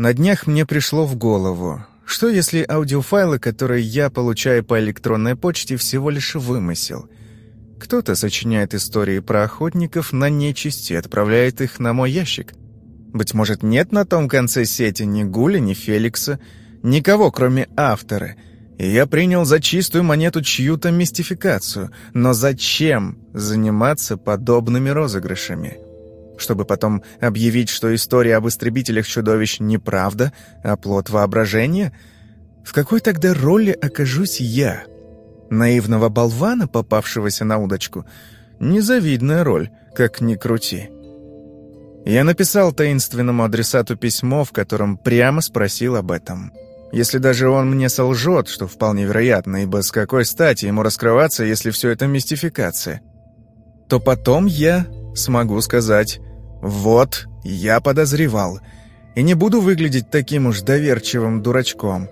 На днях мне пришло в голову, что если аудиофайлы, которые я получаю по электронной почте, всего лишь вымысел? Кто-то сочиняет истории про охотников на нечисти и отправляет их на мой ящик. Быть может, нет на том конце сети ни Гуля, ни Феликса, никого, кроме автора. И я принял за чистую монету чью-то мистификацию. Но зачем заниматься подобными розыгрышами? Чтобы потом объявить, что история об истребителях чудовищ неправда, а плод воображения? В какой тогда роли окажусь я? Наивного болвана, попавшегося на удочку? Незавидная роль, как ни крути. Я написал таинственному адресату письмо, в котором прямо спросил об этом. Если даже он мне солжет, что вполне вероятно, ибо с какой стати ему раскрываться, если все это мистификация, то потом я смогу сказать «Вот, я подозревал», и не буду выглядеть таким уж доверчивым дурачком.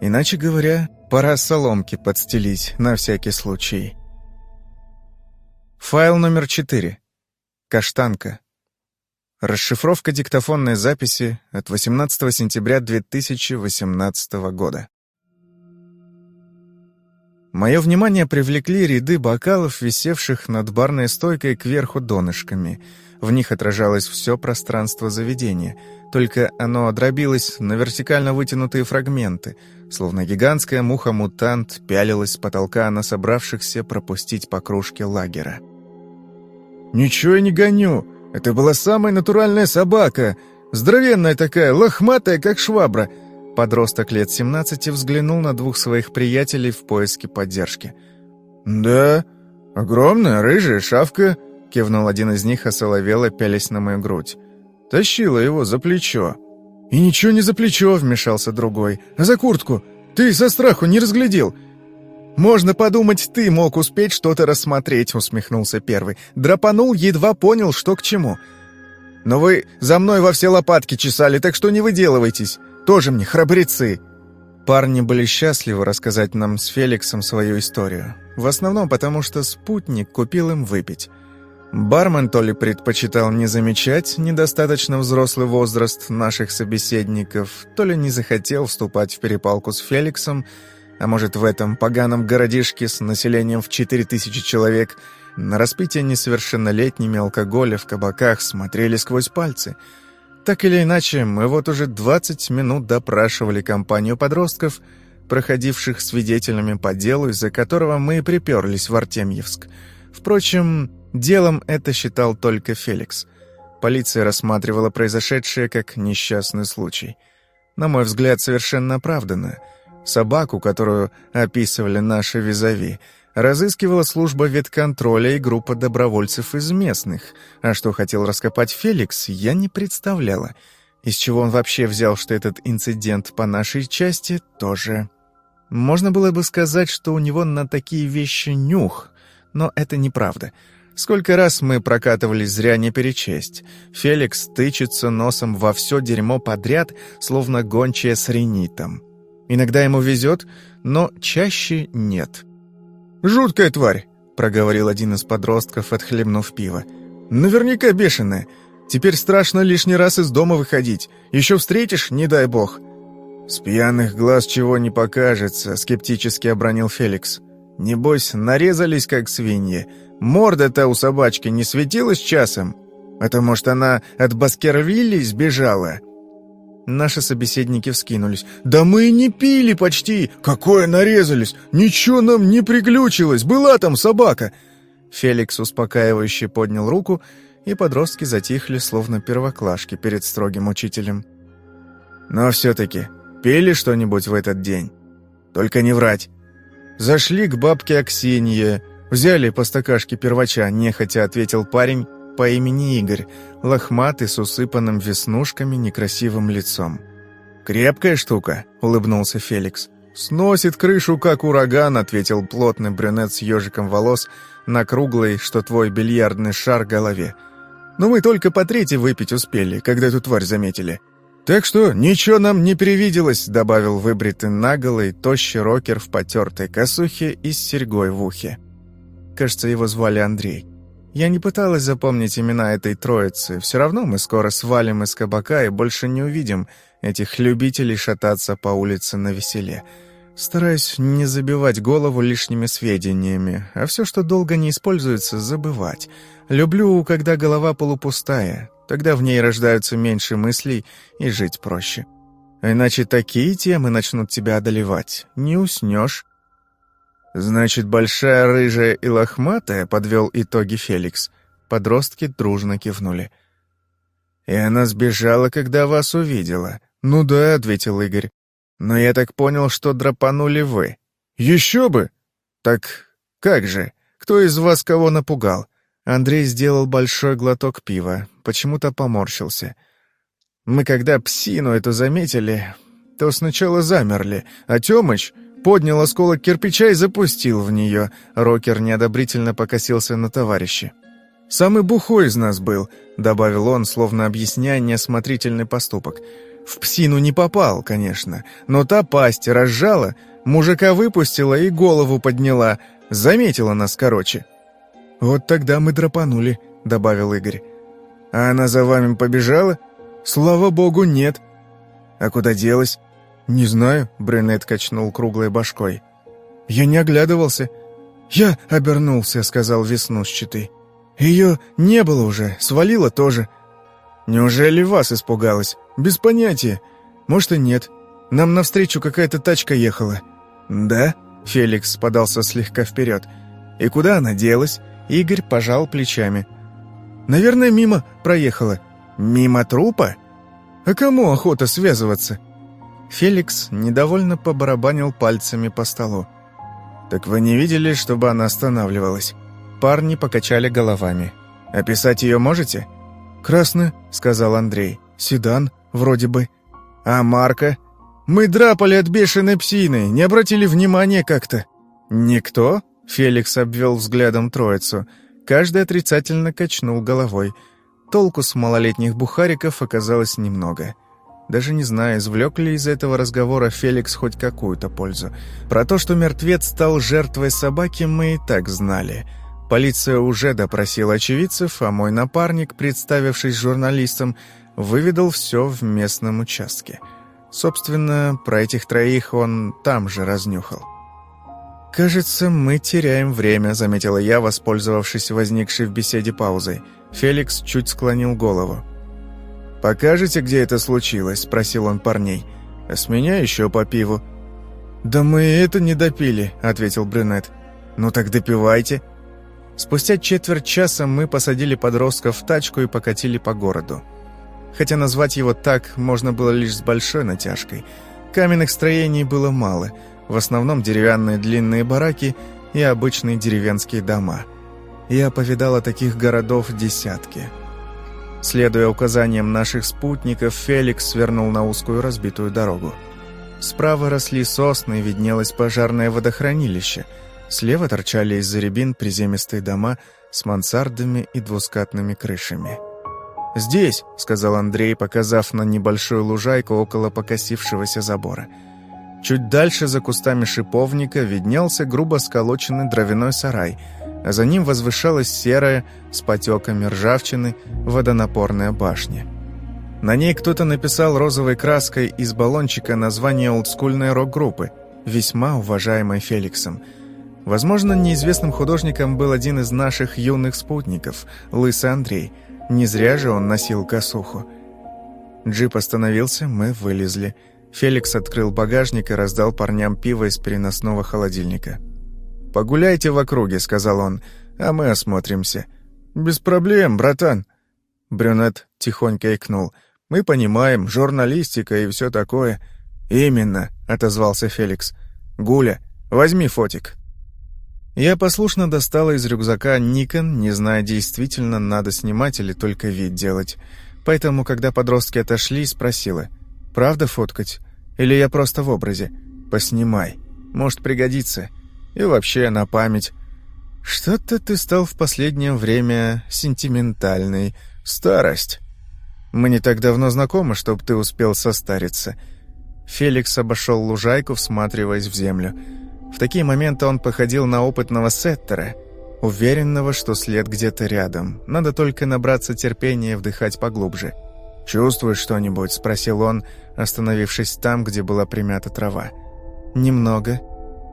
Иначе говоря, пора соломки подстелить на всякий случай. Файл номер четыре. Каштанка. Расшифровка диктофонной записи от 18 сентября 2018 года. Мое внимание привлекли ряды бокалов, висевших над барной стойкой кверху донышками. В них отражалось все пространство заведения, только оно дробилось на вертикально вытянутые фрагменты, словно гигантская муха-мутант пялилась с потолка на собравшихся пропустить по кружке лагера. «Ничего я не гоню!» Это была самая натуральная собака, здоровенная такая, лохматая, как швабра. Подросток лет 17 взглянул на двух своих приятелей в поиске поддержки. «Да, огромная рыжая шавка», — кивнул один из них, осоловело, пялясь на мою грудь. «Тащила его за плечо». «И ничего не за плечо», — вмешался другой, — «а за куртку. Ты со страху не разглядел. «Можно подумать, ты мог успеть что-то рассмотреть», — усмехнулся первый. «Драпанул, едва понял, что к чему». «Но вы за мной во все лопатки чесали, так что не выделывайтесь. Тоже мне храбрецы». Парни были счастливы рассказать нам с Феликсом свою историю. В основном потому, что спутник купил им выпить. Бармен то ли предпочитал не замечать недостаточно взрослый возраст наших собеседников, то ли не захотел вступать в перепалку с Феликсом, а может, в этом поганом городишке с населением в 4000 человек на распитие несовершеннолетними алкоголя в кабаках смотрели сквозь пальцы. Так или иначе, мы вот уже 20 минут допрашивали компанию подростков, проходивших свидетелями по делу, из-за которого мы и приперлись в Артемьевск. Впрочем, делом это считал только Феликс. Полиция рассматривала произошедшее как несчастный случай. На мой взгляд, совершенно оправданно — Собаку, которую описывали наши визави, разыскивала служба ветконтроля и группа добровольцев из местных. А что хотел раскопать Феликс, я не представляла. Из чего он вообще взял, что этот инцидент по нашей части тоже... Можно было бы сказать, что у него на такие вещи нюх, но это неправда. Сколько раз мы прокатывались зря не перечесть. Феликс тычется носом во все дерьмо подряд, словно гончая с ренитом. Иногда ему везет, но чаще нет. «Жуткая тварь!» — проговорил один из подростков, отхлебнув пиво. «Наверняка бешеная. Теперь страшно лишний раз из дома выходить. Еще встретишь, не дай бог». «С пьяных глаз чего не покажется», — скептически обронил Феликс. «Небось, нарезались, как свиньи. Морда-то у собачки не светилась часом? Это, может, она от Баскервилли сбежала?» Наши собеседники вскинулись. «Да мы и не пили почти! Какое нарезались! Ничего нам не приключилось! Была там собака!» Феликс успокаивающе поднял руку, и подростки затихли, словно первоклашки перед строгим учителем. «Но все-таки пили что-нибудь в этот день? Только не врать!» «Зашли к бабке Аксинье, взяли по стакашке первача», — нехотя ответил парень, по имени Игорь, лохматый, с усыпанным веснушками, некрасивым лицом. «Крепкая штука», — улыбнулся Феликс. «Сносит крышу, как ураган», — ответил плотный брюнет с ежиком волос на круглой, что твой бильярдный шар, голове. «Но мы только по третьей выпить успели, когда эту тварь заметили». «Так что ничего нам не привиделось», — добавил выбритый наголый, тощий рокер в потертой косухе и с серьгой в ухе. Кажется, его звали Андрей. Я не пыталась запомнить имена этой троицы. Все равно мы скоро свалим из кабака и больше не увидим этих любителей шататься по улице на веселе. Стараюсь не забивать голову лишними сведениями, а все, что долго не используется, забывать. Люблю, когда голова полупустая, тогда в ней рождаются меньше мыслей и жить проще. Иначе такие темы начнут тебя одолевать, не уснешь. «Значит, большая, рыжая и лохматая?» — подвел итоги Феликс. Подростки дружно кивнули. «И она сбежала, когда вас увидела?» «Ну да», — ответил Игорь. Но я так понял, что драпанули вы. Еще бы! Так как же? Кто из вас кого напугал? Андрей сделал большой глоток пива, почему-то поморщился. Мы когда псину эту заметили, то сначала замерли, а Тёмыч поднял осколок кирпича и запустил в нее. Рокер неодобрительно покосился на товарища. «Самый бухой из нас был», — добавил он, словно объясняя неосмотрительный поступок. В псину не попал, конечно, но та пасть разжала, мужика выпустила и голову подняла, заметила нас короче. «Вот тогда мы драпанули», — добавил Игорь. «А она за вами побежала?» «Слава богу, нет». «А куда делась?» «Не знаю», — брюнет качнул круглой башкой. «Я не оглядывался». «Я обернулся», — сказал веснушчатый. «Ее не было уже, свалила тоже». «Неужели вас испугалась?» «Без понятия. Может и нет. Нам навстречу какая-то тачка ехала». «Да?» — Феликс подался слегка вперед. «И куда она делась?» Игорь пожал плечами. «Наверное, мимо проехала». «Мимо трупа?» «А кому охота связываться?» Феликс недовольно побарабанил пальцами по столу. «Так вы не видели, чтобы она останавливалась?» Парни покачали головами. «Описать ее можете?» «Красная», — сказал Андрей. «Седан, вроде бы. А Марка? Мы драпали от бешеной псины, не обратили внимания как-то». «Никто?» — Феликс обвел взглядом троицу. Каждый отрицательно качнул головой. Толку с малолетних бухариков оказалось немного. Даже не знаю, извлек ли из этого разговора Феликс хоть какую-то пользу. Про то, что мертвец стал жертвой собаки, мы и так знали — Полиция уже допросила очевидцев, а мой напарник, представившись журналистом, выведал все в местном участке. Собственно, про этих троих он там же разнюхал. «Кажется, мы теряем время», — заметила я, воспользовавшись возникшей в беседе паузой. Феликс чуть склонил голову. «Покажете, где это случилось?» — спросил он парней. «А с меня еще по пиву». «Да мы это не допили», — ответил брюнет. «Ну так допивайте», Спустя четверть часа мы посадили подростков в тачку и покатили по городу. Хотя назвать его так можно было лишь с большой натяжкой. Каменных строений было мало, в основном деревянные длинные бараки и обычные деревенские дома. Я повидала таких городов десятки. Следуя указаниям наших спутников, Феликс свернул на узкую разбитую дорогу. Справа росли сосны виднелось пожарное водохранилище – Слева торчали из-за рябин приземистые дома с мансардами и двускатными крышами. «Здесь», — сказал Андрей, показав на небольшую лужайку около покосившегося забора. Чуть дальше, за кустами шиповника, виднелся грубо сколоченный дровяной сарай, а за ним возвышалась серая, с потеками ржавчины, водонапорная башня. На ней кто-то написал розовой краской из баллончика название олдскульной рок-группы, весьма уважаемой Феликсом — Возможно, неизвестным художником был один из наших юных спутников, Лысый Андрей. Не зря же он носил косуху. Джип остановился, мы вылезли. Феликс открыл багажник и раздал парням пиво из переносного холодильника. «Погуляйте в округе», — сказал он, — «а мы осмотримся». «Без проблем, братан». Брюнет тихонько икнул. «Мы понимаем, журналистика и все такое». «Именно», — отозвался Феликс. «Гуля, возьми фотик». Я послушно достала из рюкзака Никон, не зная, действительно надо снимать или только вид делать. Поэтому, когда подростки отошли, спросила, «Правда фоткать? Или я просто в образе? Поснимай. Может пригодится. И вообще на память». «Что-то ты стал в последнее время сентиментальный. Старость». «Мы не так давно знакомы, чтобы ты успел состариться». Феликс обошел лужайку, всматриваясь в землю. В такие моменты он походил на опытного сеттера. уверенного, что след где-то рядом. Надо только набраться терпения и вдыхать поглубже. «Чувствуешь что-нибудь?» — спросил он, остановившись там, где была примята трава. «Немного.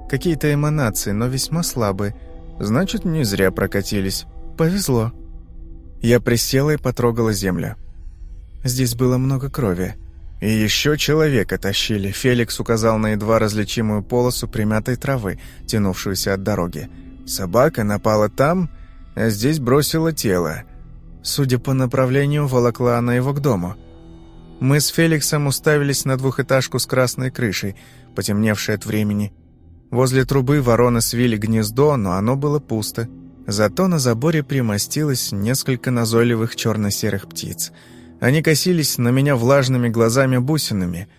Какие-то эманации, но весьма слабые. Значит, не зря прокатились. Повезло». Я присела и потрогала землю. Здесь было много крови. И еще человека тащили. Феликс указал на едва различимую полосу примятой травы, тянувшуюся от дороги. Собака напала там, а здесь бросила тело. Судя по направлению, волокла она его к дому. Мы с Феликсом уставились на двухэтажку с красной крышей, потемневшей от времени. Возле трубы вороны свили гнездо, но оно было пусто. Зато на заборе примостилось несколько назойливых черно-серых птиц. Они косились на меня влажными глазами-бусинами.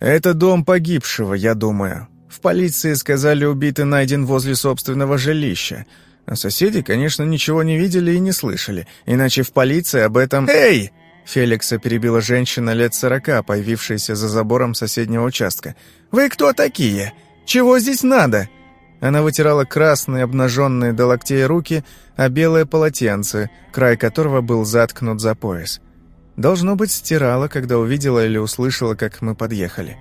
«Это дом погибшего, я думаю. В полиции сказали, убитый найден возле собственного жилища. А соседи, конечно, ничего не видели и не слышали, иначе в полиции об этом... «Эй!» Феликса перебила женщина лет сорока, появившаяся за забором соседнего участка. «Вы кто такие? Чего здесь надо?» Она вытирала красные, обнаженные до локтей руки, а белое полотенце, край которого был заткнут за пояс. Должно быть, стирала, когда увидела или услышала, как мы подъехали.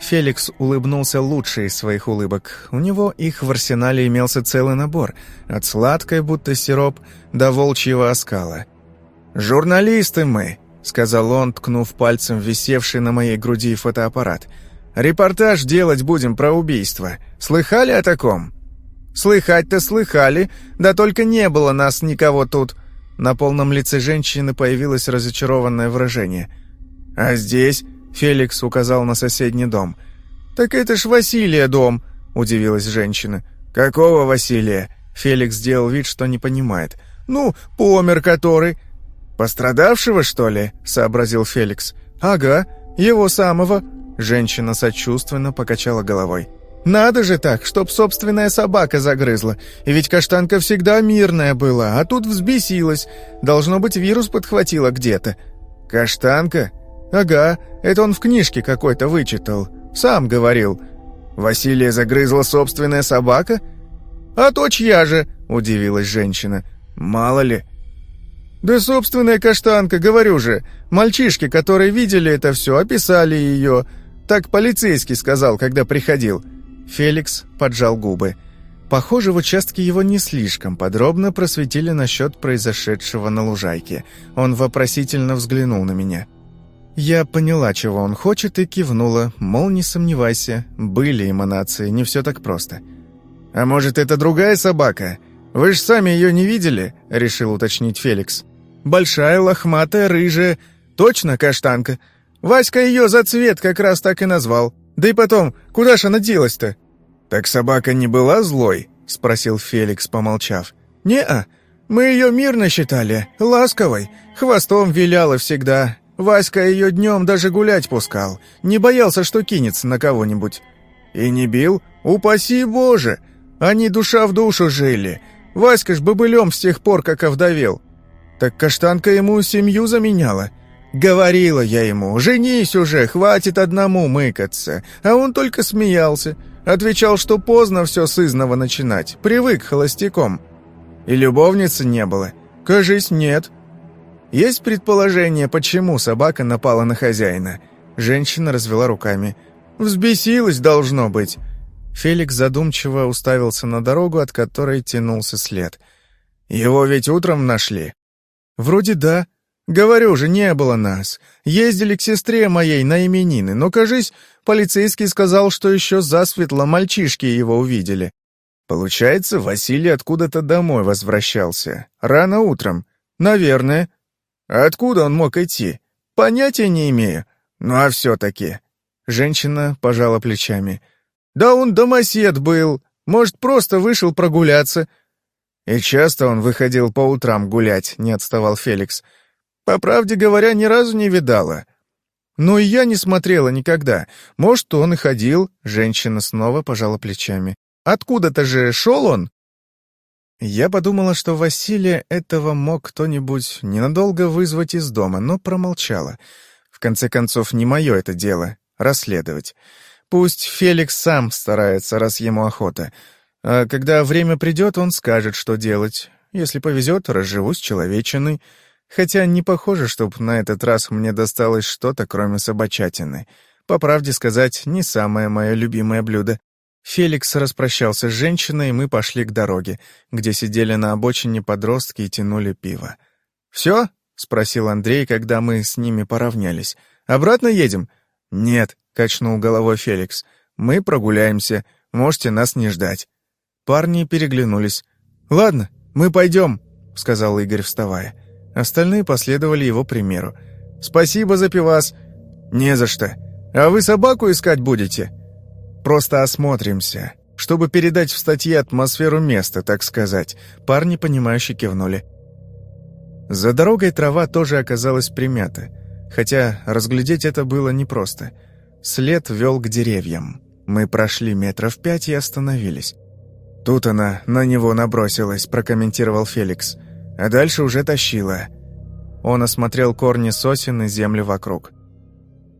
Феликс улыбнулся лучше из своих улыбок. У него их в арсенале имелся целый набор, от сладкой, будто сироп, до волчьего оскала. «Журналисты мы», — сказал он, ткнув пальцем висевший на моей груди фотоаппарат. «Репортаж делать будем про убийство. Слыхали о таком?» «Слыхать-то слыхали, да только не было нас никого тут». На полном лице женщины появилось разочарованное выражение. «А здесь?» Феликс указал на соседний дом. «Так это ж Василия дом», — удивилась женщина. «Какого Василия?» Феликс сделал вид, что не понимает. «Ну, помер который». «Пострадавшего, что ли?» — сообразил Феликс. «Ага, его самого». Женщина сочувственно покачала головой. «Надо же так, чтоб собственная собака загрызла. И ведь каштанка всегда мирная была, а тут взбесилась. Должно быть, вирус подхватила где-то». «Каштанка?» «Ага, это он в книжке какой-то вычитал. Сам говорил». «Василия загрызла собственная собака?» «А то чья же?» — удивилась женщина. «Мало ли». «Да собственная каштанка, говорю же. Мальчишки, которые видели это все, описали ее. Так полицейский сказал, когда приходил». Феликс поджал губы. Похоже, в участке его не слишком подробно просветили насчет произошедшего на лужайке. Он вопросительно взглянул на меня. Я поняла, чего он хочет, и кивнула, мол, не сомневайся, были эманации, не все так просто. «А может, это другая собака? Вы же сами ее не видели?» — решил уточнить Феликс. «Большая, лохматая, рыжая, точно каштанка. Васька ее за цвет как раз так и назвал. Да и потом, куда ж она делась-то?» «Так собака не была злой?» — спросил Феликс, помолчав. «Не-а, мы ее мирно считали, ласковой, хвостом виляла всегда, Васька ее днем даже гулять пускал, не боялся, что кинется на кого-нибудь. И не бил? Упаси Боже! Они душа в душу жили. Васька ж бобылем с тех пор, как овдовел. Так каштанка ему семью заменяла. Говорила я ему, женись уже, хватит одному мыкаться. А он только смеялся. Отвечал, что поздно все сызново начинать, привык холостяком. И любовницы не было. Кажись, нет. Есть предположение, почему собака напала на хозяина?» Женщина развела руками. «Взбесилась, должно быть». Феликс задумчиво уставился на дорогу, от которой тянулся след. «Его ведь утром нашли?» «Вроде да. Говорю же, не было нас. Ездили к сестре моей на именины, но, кажись, полицейский сказал, что еще засветло мальчишки его увидели. Получается, Василий откуда-то домой возвращался. Рано утром. Наверное. Откуда он мог идти? Понятия не имею. Ну а все-таки. Женщина пожала плечами. Да он домосед был. Может, просто вышел прогуляться. И часто он выходил по утрам гулять, не отставал Феликс. По правде говоря, ни разу не видала. Но и я не смотрела никогда. Может, он и ходил. Женщина снова пожала плечами. Откуда-то же шел он? Я подумала, что Василия этого мог кто-нибудь ненадолго вызвать из дома, но промолчала. В конце концов, не мое это дело — расследовать. Пусть Феликс сам старается, раз ему охота. А когда время придет, он скажет, что делать. Если повезет, разживусь человечиной. Хотя не похоже, чтоб на этот раз мне досталось что-то, кроме собачатины. По правде сказать, не самое мое любимое блюдо. Феликс распрощался с женщиной, и мы пошли к дороге, где сидели на обочине подростки и тянули пиво. «Все?» — спросил Андрей, когда мы с ними поравнялись. «Обратно едем?» «Нет», — качнул головой Феликс. «Мы прогуляемся. Можете нас не ждать». Парни переглянулись. «Ладно, мы пойдем», — сказал Игорь, вставая. Остальные последовали его примеру. «Спасибо за пивас». «Не за что. А вы собаку искать будете?» «Просто осмотримся, чтобы передать в статье атмосферу места, так сказать». Парни, понимающе кивнули. За дорогой трава тоже оказалась примята, хотя разглядеть это было непросто. След вел к деревьям. Мы прошли метров пять и остановились. «Тут она на него набросилась», — прокомментировал Феликс. «А дальше уже тащила». Он осмотрел корни сосен и землю вокруг.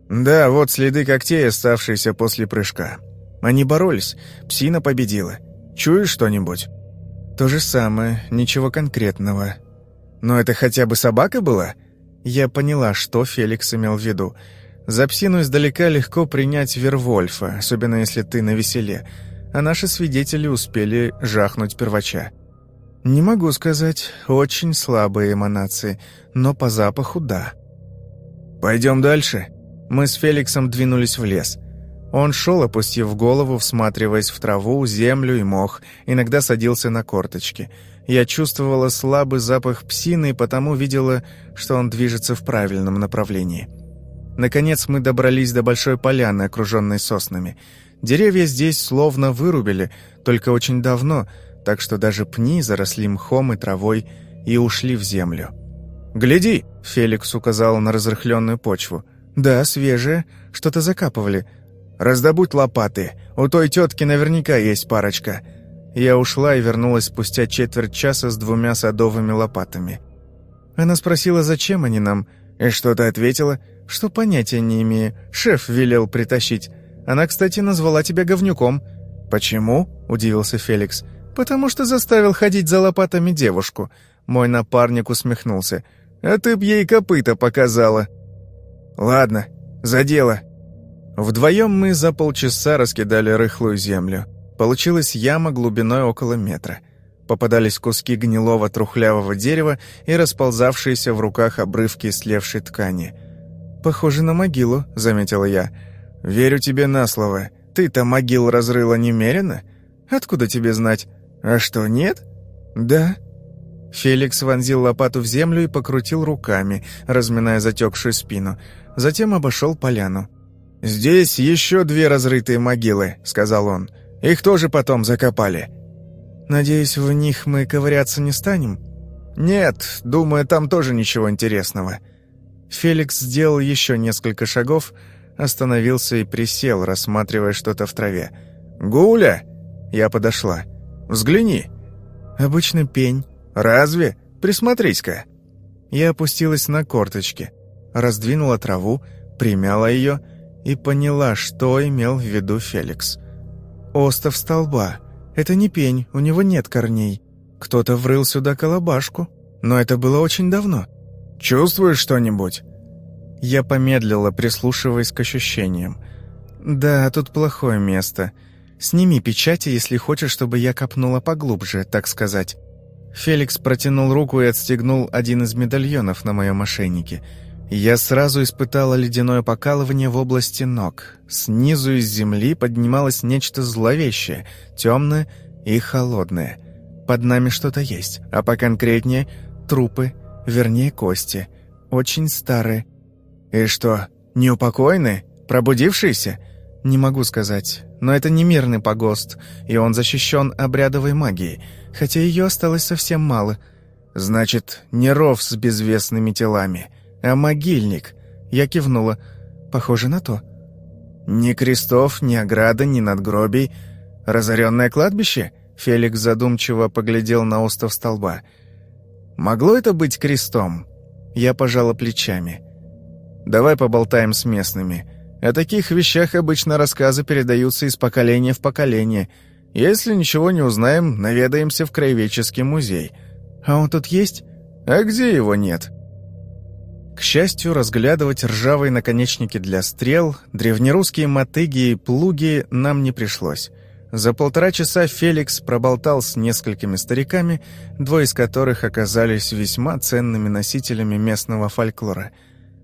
«Да, вот следы когтей, оставшиеся после прыжка. Они боролись, псина победила. Чуешь что-нибудь?» «То же самое, ничего конкретного. Но это хотя бы собака была?» Я поняла, что Феликс имел в виду. За псину издалека легко принять Вервольфа, особенно если ты на веселе а наши свидетели успели жахнуть первача. Не могу сказать, очень слабые эманации, но по запаху да. «Пойдем дальше». Мы с Феликсом двинулись в лес. Он шел, опустив голову, всматриваясь в траву, землю и мох, иногда садился на корточки. Я чувствовала слабый запах псины и потому видела, что он движется в правильном направлении. Наконец мы добрались до большой поляны, окруженной соснами. Деревья здесь словно вырубили, только очень давно, так что даже пни заросли мхом и травой и ушли в землю. «Гляди!» — Феликс указал на разрыхленную почву. «Да, свежая. Что-то закапывали. Раздобудь лопаты. У той тетки наверняка есть парочка». Я ушла и вернулась спустя четверть часа с двумя садовыми лопатами. Она спросила, зачем они нам, и что-то ответила, что понятия не имею. Шеф велел притащить. Она, кстати, назвала тебя говнюком». «Почему?» – удивился Феликс. «Потому что заставил ходить за лопатами девушку». Мой напарник усмехнулся. «А ты б ей копыта показала». «Ладно, за дело». Вдвоем мы за полчаса раскидали рыхлую землю. Получилась яма глубиной около метра. Попадались куски гнилого трухлявого дерева и расползавшиеся в руках обрывки слевшей ткани. «Похоже на могилу», — заметила я. «Верю тебе на слово. Ты-то могил разрыла немерено? Откуда тебе знать? А что, нет?» «Да». Феликс вонзил лопату в землю и покрутил руками, разминая затекшую спину. Затем обошел поляну. «Здесь еще две разрытые могилы», — сказал он. «Их тоже потом закопали». «Надеюсь, в них мы ковыряться не станем?» «Нет, думаю, там тоже ничего интересного». Феликс сделал еще несколько шагов, остановился и присел, рассматривая что-то в траве. «Гуля!» Я подошла. «Взгляни!» «Обычный пень». «Разве? Присмотрись-ка!» Я опустилась на корточки, раздвинула траву, примяла ее и поняла, что имел в виду Феликс. «Остов столба. Это не пень, у него нет корней. Кто-то врыл сюда колобашку, но это было очень давно. Чувствуешь что-нибудь?» Я помедлила, прислушиваясь к ощущениям. «Да, тут плохое место. Сними печати, если хочешь, чтобы я копнула поглубже, так сказать». Феликс протянул руку и отстегнул один из медальонов на моем ошейнике. Я сразу испытала ледяное покалывание в области ног. Снизу из земли поднималось нечто зловещее, темное и холодное. Под нами что-то есть, а поконкретнее — трупы, вернее, кости. Очень старые, «И что, неупокойны? Пробудившиеся?» «Не могу сказать. Но это не мирный погост, и он защищен обрядовой магией, хотя ее осталось совсем мало. Значит, не ров с безвестными телами, а могильник». Я кивнула. «Похоже на то». «Ни крестов, ни ограда, ни надгробий. Разоренное кладбище?» Феликс задумчиво поглядел на остов столба. «Могло это быть крестом?» Я пожала плечами. Давай поболтаем с местными. О таких вещах обычно рассказы передаются из поколения в поколение. Если ничего не узнаем, наведаемся в краеведческий музей. А он тут есть? А где его нет?» К счастью, разглядывать ржавые наконечники для стрел, древнерусские мотыги и плуги нам не пришлось. За полтора часа Феликс проболтал с несколькими стариками, двое из которых оказались весьма ценными носителями местного фольклора.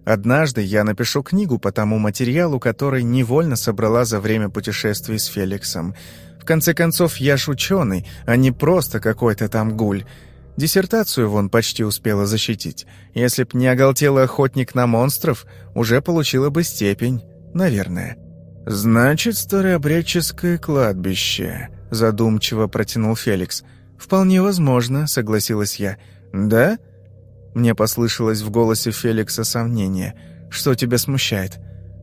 Однажды я напишу книгу по тому материалу, который невольно собрала за время путешествий с Феликсом. В конце концов, я ж ученый, а не просто какой-то там гуль. Диссертацию вон почти успела защитить. Если б не оголтелый охотник на монстров, уже получила бы степень, наверное. «Значит, старообрядческое кладбище», — задумчиво протянул Феликс. «Вполне возможно», — согласилась я. «Да?» Мне послышалось в голосе Феликса сомнение. «Что тебя смущает?»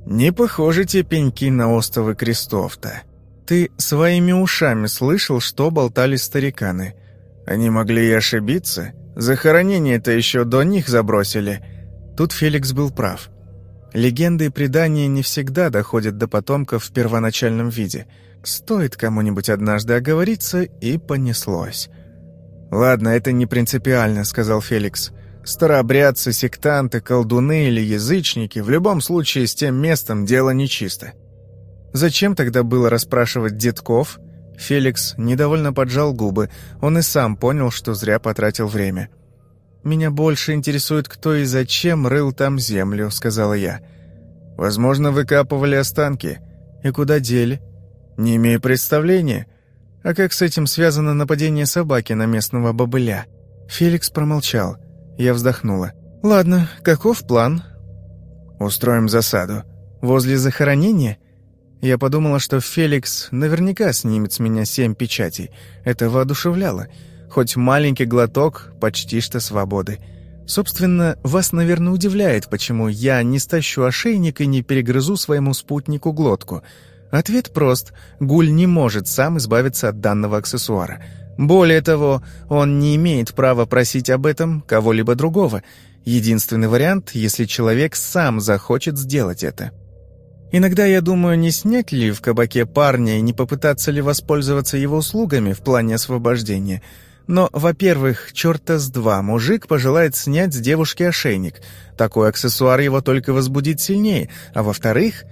«Не похожи те пеньки на остовы крестов-то. Ты своими ушами слышал, что болтали стариканы. Они могли и ошибиться. Захоронение-то еще до них забросили». Тут Феликс был прав. Легенды и предания не всегда доходят до потомков в первоначальном виде. Стоит кому-нибудь однажды оговориться, и понеслось. «Ладно, это не принципиально», — сказал Феликс. «Старообрядцы, сектанты, колдуны или язычники, в любом случае с тем местом дело нечисто». «Зачем тогда было расспрашивать детков?» Феликс недовольно поджал губы. Он и сам понял, что зря потратил время. «Меня больше интересует, кто и зачем рыл там землю», — сказала я. «Возможно, выкапывали останки. И куда дели?» «Не имею представления. А как с этим связано нападение собаки на местного бобыля?» Феликс промолчал. Я вздохнула. «Ладно, каков план?» «Устроим засаду. Возле захоронения?» Я подумала, что Феликс наверняка снимет с меня семь печатей. Это воодушевляло. Хоть маленький глоток почти что свободы. Собственно, вас, наверное, удивляет, почему я не стащу ошейник и не перегрызу своему спутнику глотку. Ответ прост. Гуль не может сам избавиться от данного аксессуара. Более того, он не имеет права просить об этом кого-либо другого. Единственный вариант, если человек сам захочет сделать это. Иногда я думаю, не снять ли в кабаке парня и не попытаться ли воспользоваться его услугами в плане освобождения – но, во-первых, черта с два, мужик пожелает снять с девушки ошейник. Такой аксессуар его только возбудит сильнее. А во-вторых,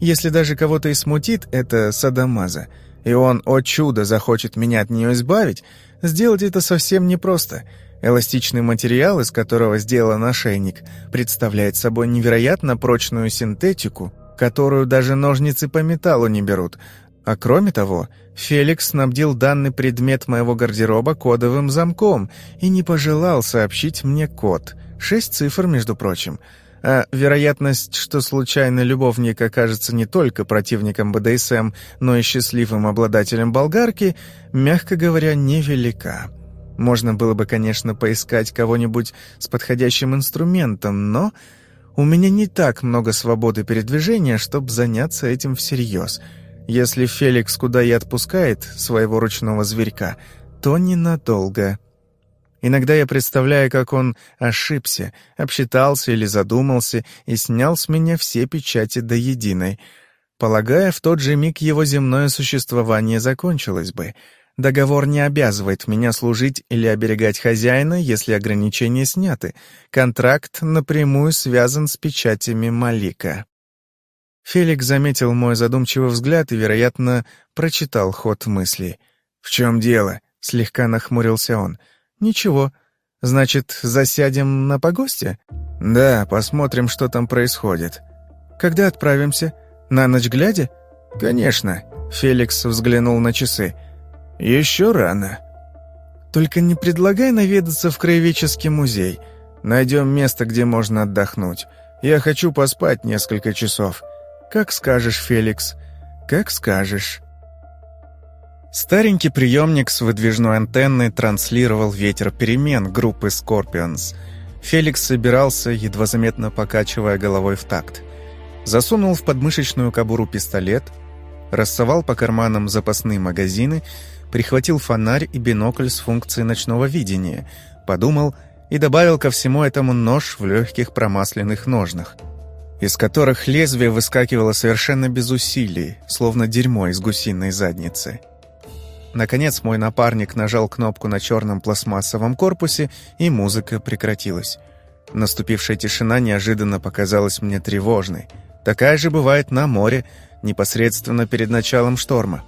если даже кого-то и смутит, это садомаза, и он, о чудо, захочет меня от нее избавить, сделать это совсем непросто. Эластичный материал, из которого сделан ошейник, представляет собой невероятно прочную синтетику, которую даже ножницы по металлу не берут, а кроме того, Феликс снабдил данный предмет моего гардероба кодовым замком и не пожелал сообщить мне код. Шесть цифр, между прочим. А вероятность, что случайный любовник окажется не только противником БДСМ, но и счастливым обладателем болгарки, мягко говоря, невелика. Можно было бы, конечно, поискать кого-нибудь с подходящим инструментом, но у меня не так много свободы передвижения, чтобы заняться этим всерьез — если Феликс куда и отпускает своего ручного зверька, то ненадолго. Иногда я представляю, как он ошибся, обсчитался или задумался и снял с меня все печати до единой. Полагая, в тот же миг его земное существование закончилось бы. Договор не обязывает меня служить или оберегать хозяина, если ограничения сняты. Контракт напрямую связан с печатями Малика. Феликс заметил мой задумчивый взгляд и, вероятно, прочитал ход мыслей. «В чем дело?» — слегка нахмурился он. «Ничего. Значит, засядем на погосте?» «Да, посмотрим, что там происходит». «Когда отправимся? На ночь глядя?» «Конечно», — Феликс взглянул на часы. «Еще рано». «Только не предлагай наведаться в краеведческий музей. Найдем место, где можно отдохнуть. Я хочу поспать несколько часов». «Как скажешь, Феликс, как скажешь». Старенький приемник с выдвижной антенной транслировал ветер перемен группы Scorpions. Феликс собирался, едва заметно покачивая головой в такт. Засунул в подмышечную кобуру пистолет, рассовал по карманам запасные магазины, прихватил фонарь и бинокль с функцией ночного видения, подумал и добавил ко всему этому нож в легких промасленных ножнах – из которых лезвие выскакивало совершенно без усилий, словно дерьмо из гусиной задницы. Наконец мой напарник нажал кнопку на черном пластмассовом корпусе, и музыка прекратилась. Наступившая тишина неожиданно показалась мне тревожной. Такая же бывает на море, непосредственно перед началом шторма.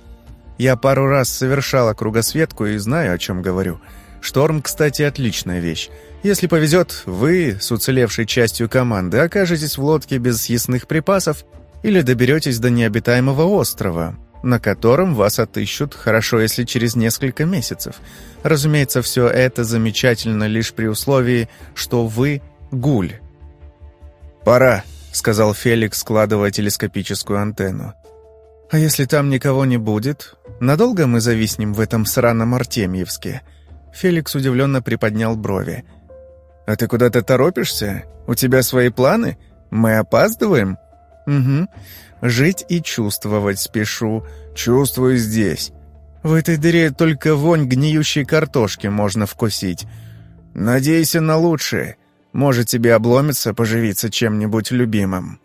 Я пару раз совершала кругосветку и знаю, о чем говорю. Шторм, кстати, отличная вещь. Если повезет, вы с уцелевшей частью команды окажетесь в лодке без съестных припасов или доберетесь до необитаемого острова, на котором вас отыщут, хорошо, если через несколько месяцев. Разумеется, все это замечательно лишь при условии, что вы гуль. «Пора», — сказал Феликс, складывая телескопическую антенну. «А если там никого не будет? Надолго мы зависнем в этом сраном Артемьевске?» Феликс удивленно приподнял брови. «А ты куда-то торопишься? У тебя свои планы? Мы опаздываем?» «Угу. Жить и чувствовать спешу. Чувствую здесь. В этой дыре только вонь гниющей картошки можно вкусить. Надейся на лучшее. Может, тебе обломится поживиться чем-нибудь любимым».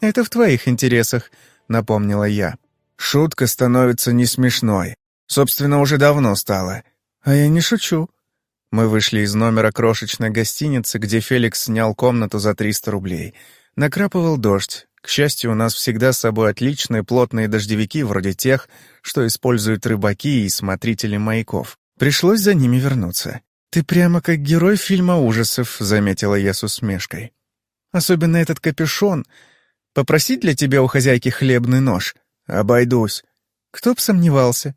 «Это в твоих интересах», — напомнила я. «Шутка становится не смешной. Собственно, уже давно стала. А я не шучу». Мы вышли из номера крошечной гостиницы, где Феликс снял комнату за 300 рублей. Накрапывал дождь. К счастью, у нас всегда с собой отличные плотные дождевики, вроде тех, что используют рыбаки и смотрители маяков. Пришлось за ними вернуться. «Ты прямо как герой фильма ужасов», — заметила я с усмешкой. «Особенно этот капюшон. Попросить для тебя у хозяйки хлебный нож? Обойдусь. Кто б сомневался?»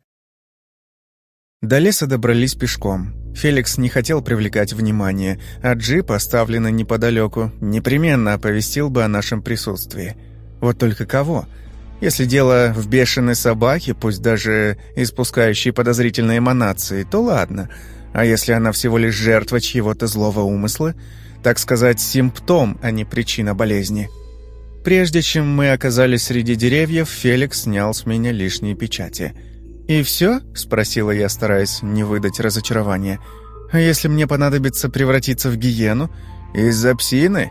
До леса добрались пешком. Феликс не хотел привлекать внимание, а джип, оставленный неподалеку, непременно оповестил бы о нашем присутствии. Вот только кого? Если дело в бешеной собаке, пусть даже испускающей подозрительные эманации, то ладно — а если она всего лишь жертва чьего-то злого умысла, так сказать, симптом, а не причина болезни? Прежде чем мы оказались среди деревьев, Феликс снял с меня лишние печати. «И все?» — спросила я, стараясь не выдать разочарования. «А если мне понадобится превратиться в гиену? Из-за псины?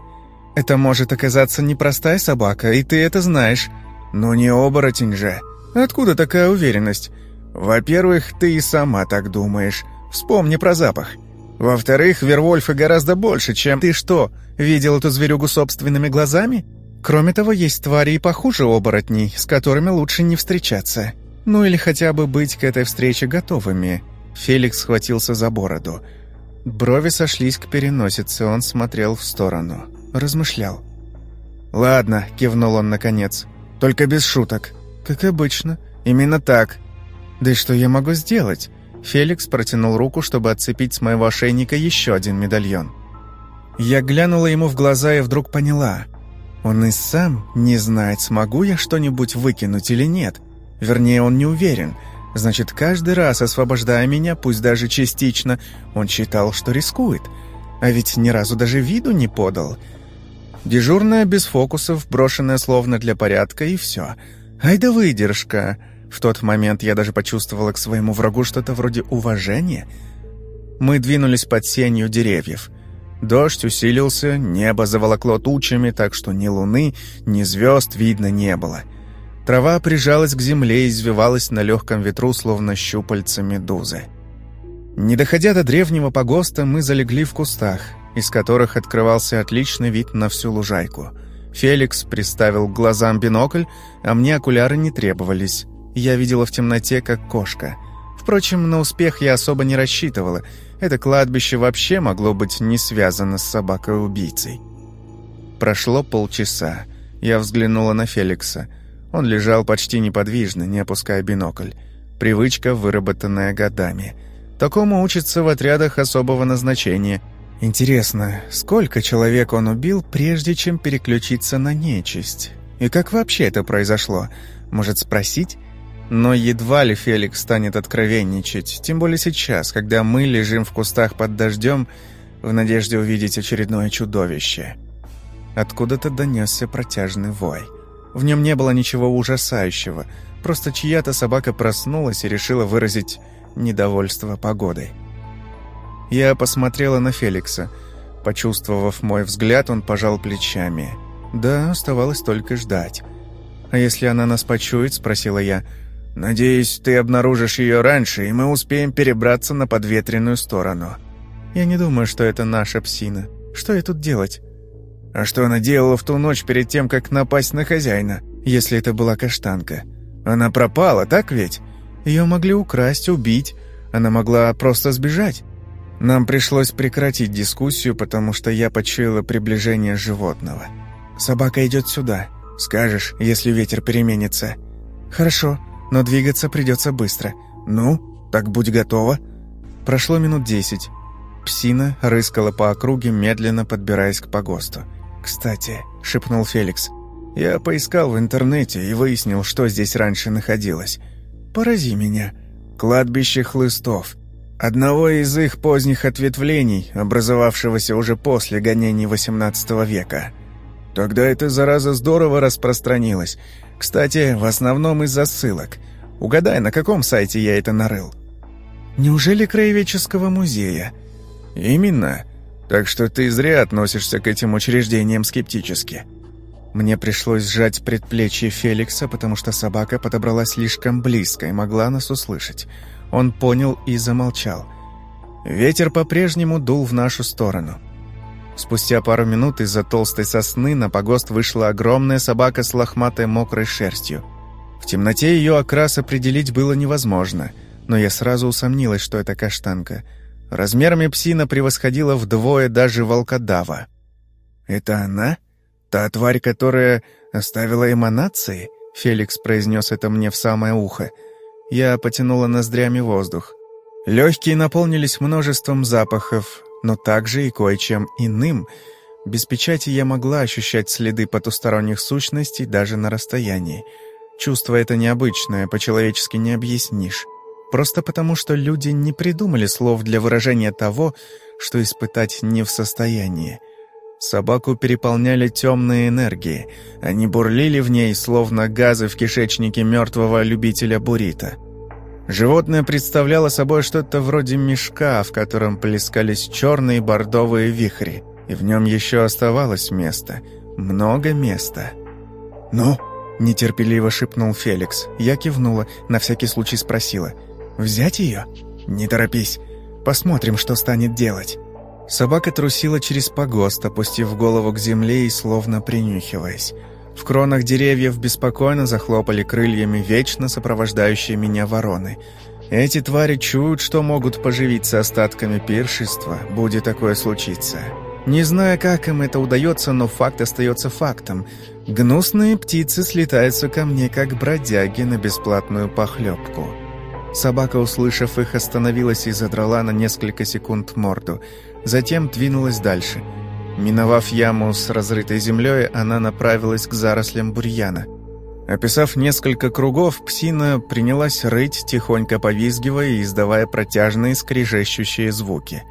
Это может оказаться непростая собака, и ты это знаешь. Но не оборотень же. Откуда такая уверенность? Во-первых, ты и сама так думаешь. Вспомни про запах. Во-вторых, вервольфы гораздо больше, чем... Ты что, видел эту зверюгу собственными глазами? Кроме того, есть твари и похуже оборотней, с которыми лучше не встречаться. Ну или хотя бы быть к этой встрече готовыми. Феликс схватился за бороду. Брови сошлись к переносице, он смотрел в сторону. Размышлял. «Ладно», — кивнул он наконец. «Только без шуток». «Как обычно». «Именно так». «Да и что я могу сделать? Феликс протянул руку, чтобы отцепить с моего ошейника еще один медальон. Я глянула ему в глаза и вдруг поняла. Он и сам не знает, смогу я что-нибудь выкинуть или нет. Вернее, он не уверен. Значит, каждый раз, освобождая меня, пусть даже частично, он считал, что рискует. А ведь ни разу даже виду не подал. Дежурная, без фокусов, брошенная словно для порядка, и все. Ай да выдержка. В тот момент я даже почувствовала к своему врагу что-то вроде уважения. Мы двинулись под сенью деревьев. Дождь усилился, небо заволокло тучами, так что ни луны, ни звезд видно не было. Трава прижалась к земле и извивалась на легком ветру, словно щупальца медузы. Не доходя до древнего погоста, мы залегли в кустах, из которых открывался отличный вид на всю лужайку. Феликс приставил к глазам бинокль, а мне окуляры не требовались. Я видела в темноте, как кошка. Впрочем, на успех я особо не рассчитывала. Это кладбище вообще могло быть не связано с собакой-убийцей. Прошло полчаса. Я взглянула на Феликса. Он лежал почти неподвижно, не опуская бинокль. Привычка, выработанная годами. Такому учатся в отрядах особого назначения. Интересно, сколько человек он убил, прежде чем переключиться на нечисть? И как вообще это произошло? Может, спросить? Но едва ли Феликс станет откровенничать, тем более сейчас, когда мы лежим в кустах под дождем в надежде увидеть очередное чудовище. Откуда-то донесся протяжный вой. В нем не было ничего ужасающего, просто чья-то собака проснулась и решила выразить недовольство погодой. Я посмотрела на Феликса. Почувствовав мой взгляд, он пожал плечами. Да, оставалось только ждать. «А если она нас почует?» – спросила я – «Надеюсь, ты обнаружишь ее раньше, и мы успеем перебраться на подветренную сторону». «Я не думаю, что это наша псина. Что ей тут делать?» «А что она делала в ту ночь перед тем, как напасть на хозяина, если это была каштанка?» «Она пропала, так ведь?» «Ее могли украсть, убить. Она могла просто сбежать». Нам пришлось прекратить дискуссию, потому что я почуяла приближение животного. «Собака идет сюда. Скажешь, если ветер переменится». «Хорошо, но двигаться придется быстро». «Ну, так будь готова». Прошло минут десять. Псина рыскала по округе, медленно подбираясь к погосту. «Кстати», — шепнул Феликс, — «я поискал в интернете и выяснил, что здесь раньше находилось. Порази меня. Кладбище хлыстов. Одного из их поздних ответвлений, образовавшегося уже после гонений XVIII века. Тогда эта зараза здорово распространилась. Кстати, в основном из-за ссылок. Угадай, на каком сайте я это нарыл?» «Неужели краеведческого музея?» «Именно. Так что ты зря относишься к этим учреждениям скептически». Мне пришлось сжать предплечье Феликса, потому что собака подобралась слишком близко и могла нас услышать. Он понял и замолчал. Ветер по-прежнему дул в нашу сторону. Спустя пару минут из-за толстой сосны на погост вышла огромная собака с лохматой мокрой шерстью. В темноте ее окрас определить было невозможно, но я сразу усомнилась, что это каштанка — Размерами псина превосходила вдвое даже волкодава. «Это она? Та тварь, которая оставила эманации?» Феликс произнес это мне в самое ухо. Я потянула ноздрями воздух. Легкие наполнились множеством запахов, но также и кое-чем иным. Без печати я могла ощущать следы потусторонних сущностей даже на расстоянии. Чувство это необычное, по-человечески не объяснишь. Просто потому, что люди не придумали слов для выражения того, что испытать не в состоянии. Собаку переполняли темные энергии. Они бурлили в ней, словно газы в кишечнике мертвого любителя бурита. Животное представляло собой что-то вроде мешка, в котором плескались черные бордовые вихри, и в нем еще оставалось место. Много места. «Ну?» — нетерпеливо шепнул Феликс. Я кивнула, на всякий случай спросила — Взять ее? Не торопись. Посмотрим, что станет делать. Собака трусила через погост, опустив голову к земле и словно принюхиваясь. В кронах деревьев беспокойно захлопали крыльями вечно сопровождающие меня вороны. Эти твари чуют, что могут поживиться остатками пиршества, будет такое случиться. Не знаю, как им это удается, но факт остается фактом. Гнусные птицы слетаются ко мне, как бродяги на бесплатную похлебку. Собака, услышав их, остановилась и задрала на несколько секунд морду. Затем двинулась дальше. Миновав яму с разрытой землей, она направилась к зарослям бурьяна. Описав несколько кругов, псина принялась рыть, тихонько повизгивая и издавая протяжные скрежещущие звуки.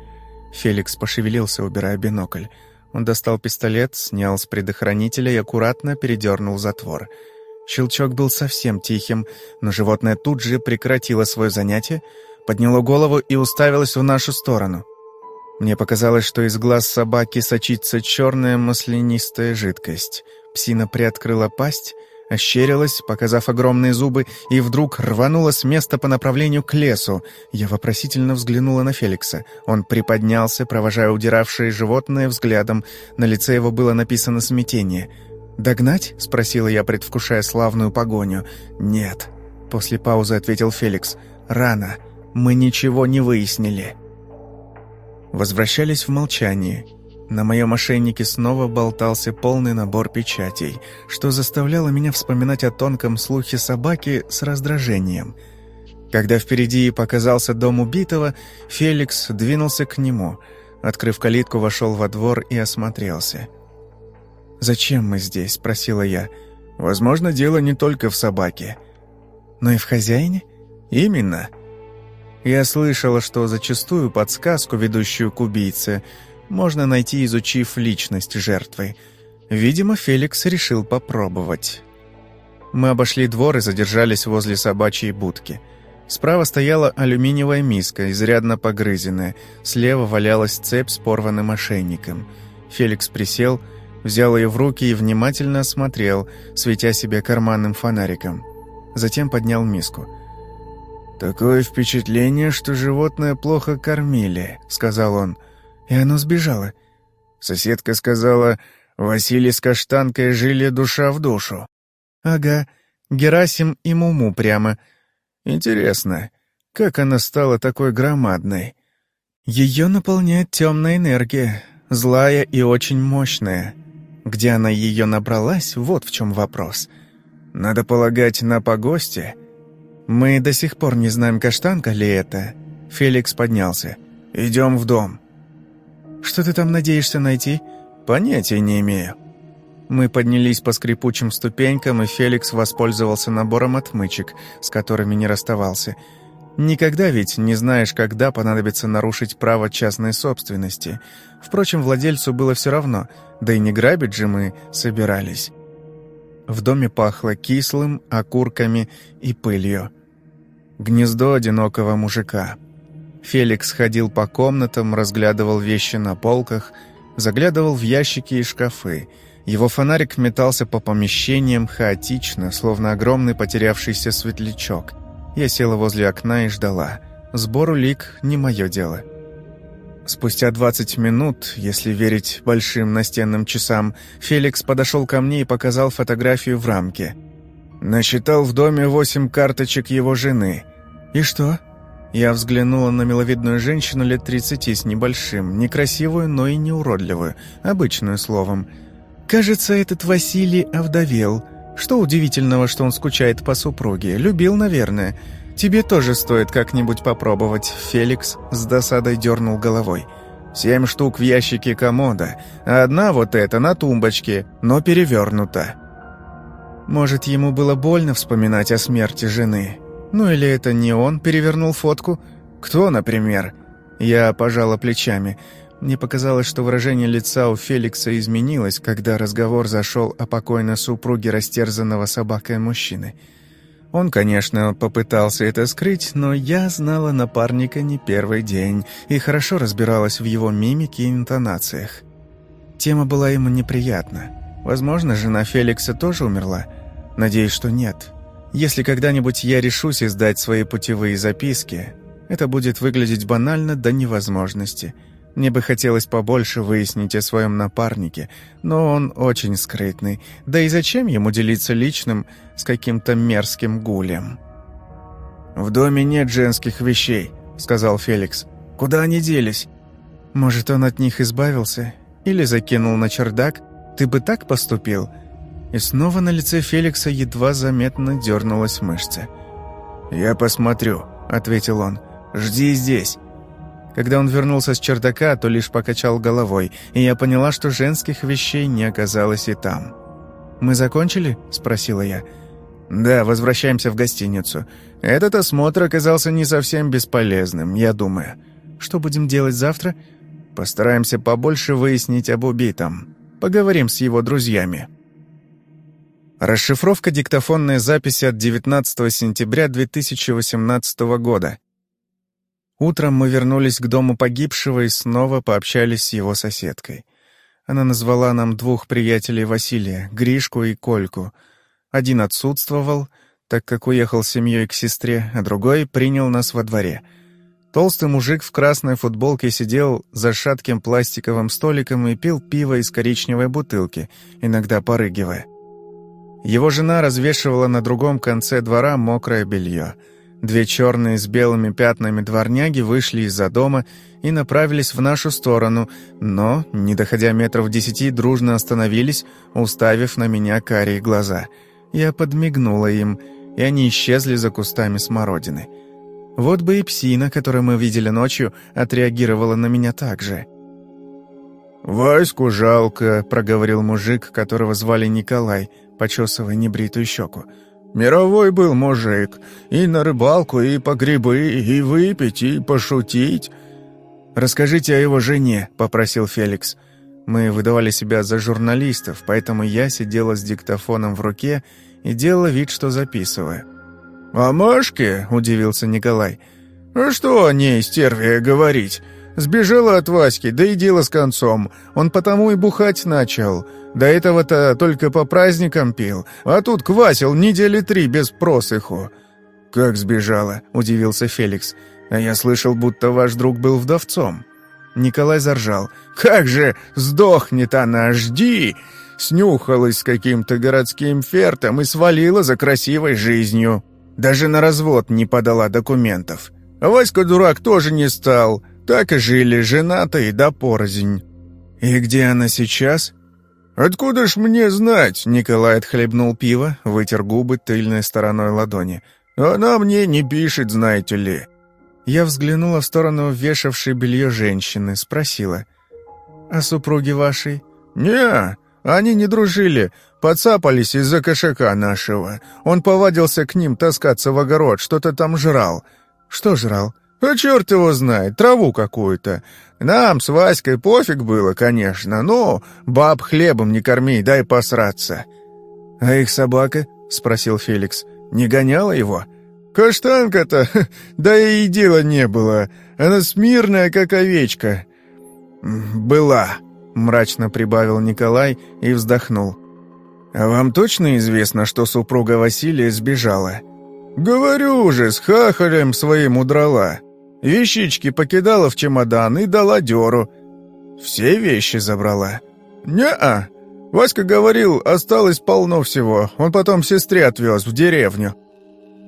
Феликс пошевелился, убирая бинокль. Он достал пистолет, снял с предохранителя и аккуратно передернул затвор — Щелчок был совсем тихим, но животное тут же прекратило свое занятие, подняло голову и уставилось в нашу сторону. Мне показалось, что из глаз собаки сочится черная маслянистая жидкость. Псина приоткрыла пасть, ощерилась, показав огромные зубы, и вдруг рванула с места по направлению к лесу. Я вопросительно взглянула на Феликса. Он приподнялся, провожая удиравшее животное взглядом. На лице его было написано смятение — «Догнать?» — спросила я, предвкушая славную погоню. «Нет», — после паузы ответил Феликс. «Рано. Мы ничего не выяснили». Возвращались в молчании. На моем мошеннике снова болтался полный набор печатей, что заставляло меня вспоминать о тонком слухе собаки с раздражением. Когда впереди показался дом убитого, Феликс двинулся к нему. Открыв калитку, вошел во двор и осмотрелся. «Зачем мы здесь?» – спросила я. «Возможно, дело не только в собаке». «Но и в хозяине?» «Именно». Я слышала, что зачастую подсказку, ведущую к убийце, можно найти, изучив личность жертвы. Видимо, Феликс решил попробовать. Мы обошли двор и задержались возле собачьей будки. Справа стояла алюминиевая миска, изрядно погрызенная. Слева валялась цепь с порванным ошейником. Феликс присел взял ее в руки и внимательно осмотрел, светя себе карманным фонариком. затем поднял миску. «Такое впечатление, что животное плохо кормили», — сказал он. «И оно сбежало». Соседка сказала, «Василий с каштанкой жили душа в душу». «Ага, Герасим и Муму прямо. Интересно, как она стала такой громадной?» «Ее наполняет темная энергия, злая и очень мощная. Где она ее набралась, вот в чем вопрос. Надо полагать, на погосте?» «Мы до сих пор не знаем, каштанка ли это». Феликс поднялся. «Идем в дом». «Что ты там надеешься найти?» «Понятия не имею». Мы поднялись по скрипучим ступенькам, и Феликс воспользовался набором отмычек, с которыми не расставался. Никогда ведь не знаешь, когда понадобится нарушить право частной собственности. Впрочем, владельцу было все равно, да и не грабить же мы собирались. В доме пахло кислым, окурками и пылью. Гнездо одинокого мужика. Феликс ходил по комнатам, разглядывал вещи на полках, заглядывал в ящики и шкафы. Его фонарик метался по помещениям хаотично, словно огромный потерявшийся светлячок. Я села возле окна и ждала. Сбор улик — не мое дело. Спустя 20 минут, если верить большим настенным часам, Феликс подошел ко мне и показал фотографию в рамке. Насчитал в доме восемь карточек его жены. «И что?» Я взглянула на миловидную женщину лет 30 с небольшим, некрасивую, но и не уродливую, обычную словом. «Кажется, этот Василий овдовел. Что удивительного, что он скучает по супруге? Любил, наверное». «Тебе тоже стоит как-нибудь попробовать», — Феликс с досадой дернул головой. «Семь штук в ящике комода, а одна вот эта на тумбочке, но перевернута». Может, ему было больно вспоминать о смерти жены? Ну или это не он перевернул фотку? Кто, например? Я пожала плечами. Мне показалось, что выражение лица у Феликса изменилось, когда разговор зашел о покойной супруге растерзанного собакой мужчины. Он, конечно, попытался это скрыть, но я знала напарника не первый день и хорошо разбиралась в его мимике и интонациях. Тема была ему неприятна. Возможно, жена Феликса тоже умерла. Надеюсь, что нет. Если когда-нибудь я решусь издать свои путевые записки, это будет выглядеть банально до невозможности – мне бы хотелось побольше выяснить о своем напарнике, но он очень скрытный. Да и зачем ему делиться личным с каким-то мерзким гулем? «В доме нет женских вещей», — сказал Феликс. «Куда они делись?» «Может, он от них избавился? Или закинул на чердак? Ты бы так поступил?» И снова на лице Феликса едва заметно дернулась мышца. «Я посмотрю», — ответил он. «Жди здесь». Когда он вернулся с чердака, то лишь покачал головой, и я поняла, что женских вещей не оказалось и там. «Мы закончили?» – спросила я. «Да, возвращаемся в гостиницу. Этот осмотр оказался не совсем бесполезным, я думаю. Что будем делать завтра?» «Постараемся побольше выяснить об убитом. Поговорим с его друзьями». Расшифровка диктофонной записи от 19 сентября 2018 года. Утром мы вернулись к дому погибшего и снова пообщались с его соседкой. Она назвала нам двух приятелей Василия, Гришку и Кольку. Один отсутствовал, так как уехал с семьей к сестре, а другой принял нас во дворе. Толстый мужик в красной футболке сидел за шатким пластиковым столиком и пил пиво из коричневой бутылки, иногда порыгивая. Его жена развешивала на другом конце двора мокрое белье — Две черные с белыми пятнами дворняги вышли из-за дома и направились в нашу сторону, но, не доходя метров десяти, дружно остановились, уставив на меня карие глаза. Я подмигнула им, и они исчезли за кустами смородины. Вот бы и псина, которую мы видели ночью, отреагировала на меня так же. «Ваську жалко», — проговорил мужик, которого звали Николай, почесывая небритую щеку. Мировой был мужик. И на рыбалку, и по грибы, и выпить, и пошутить. «Расскажите о его жене», — попросил Феликс. Мы выдавали себя за журналистов, поэтому я сидела с диктофоном в руке и делала вид, что записываю. «О Машке?» — удивился Николай. «А что о ней, стервия, говорить? Сбежала от Васьки, да и дело с концом. Он потому и бухать начал. До этого-то только по праздникам пил, а тут квасил недели три без просыху». «Как сбежала?» — удивился Феликс. «А я слышал, будто ваш друг был вдовцом». Николай заржал. «Как же сдохнет она, жди!» Снюхалась с каким-то городским фертом и свалила за красивой жизнью. Даже на развод не подала документов. А Васька-дурак тоже не стал. Так и жили, женатые да порознь. «И где она сейчас?» «Откуда ж мне знать?» Николай отхлебнул пиво, вытер губы тыльной стороной ладони. «Она мне не пишет, знаете ли». Я взглянула в сторону вешавшей белье женщины, спросила. «А супруги вашей?» «Не, они не дружили, подцапались из-за кошака нашего. Он повадился к ним таскаться в огород, что-то там жрал». «Что жрал?» «А черт его знает, траву какую-то. Нам с Васькой пофиг было, конечно, но баб хлебом не корми, дай посраться». «А их собака?» — спросил Феликс. «Не гоняла его?» «Каштанка-то, да и дела не было. Она смирная, как овечка». «Была», — мрачно прибавил Николай и вздохнул. «А вам точно известно, что супруга Василия сбежала?» «Говорю же, с хахалем своим удрала. Вещички покидала в чемодан и дала дёру. Все вещи забрала?» «Не-а. Васька говорил, осталось полно всего. Он потом сестре отвез в деревню».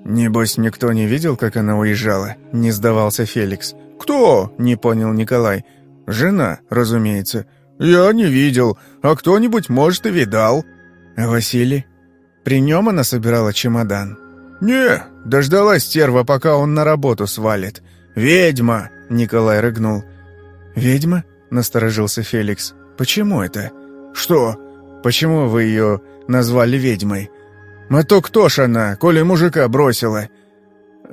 «Небось, никто не видел, как она уезжала?» — не сдавался Феликс. «Кто?» — не понял Николай. «Жена, разумеется». «Я не видел, а кто-нибудь, может, и видал». «А Василий? При нем она собирала чемодан?» «Не, дождалась стерва, пока он на работу свалит. Ведьма!» — Николай рыгнул. «Ведьма?» — насторожился Феликс. «Почему это?» «Что? Почему вы ее назвали ведьмой?» «А то кто ж она, коли мужика бросила?»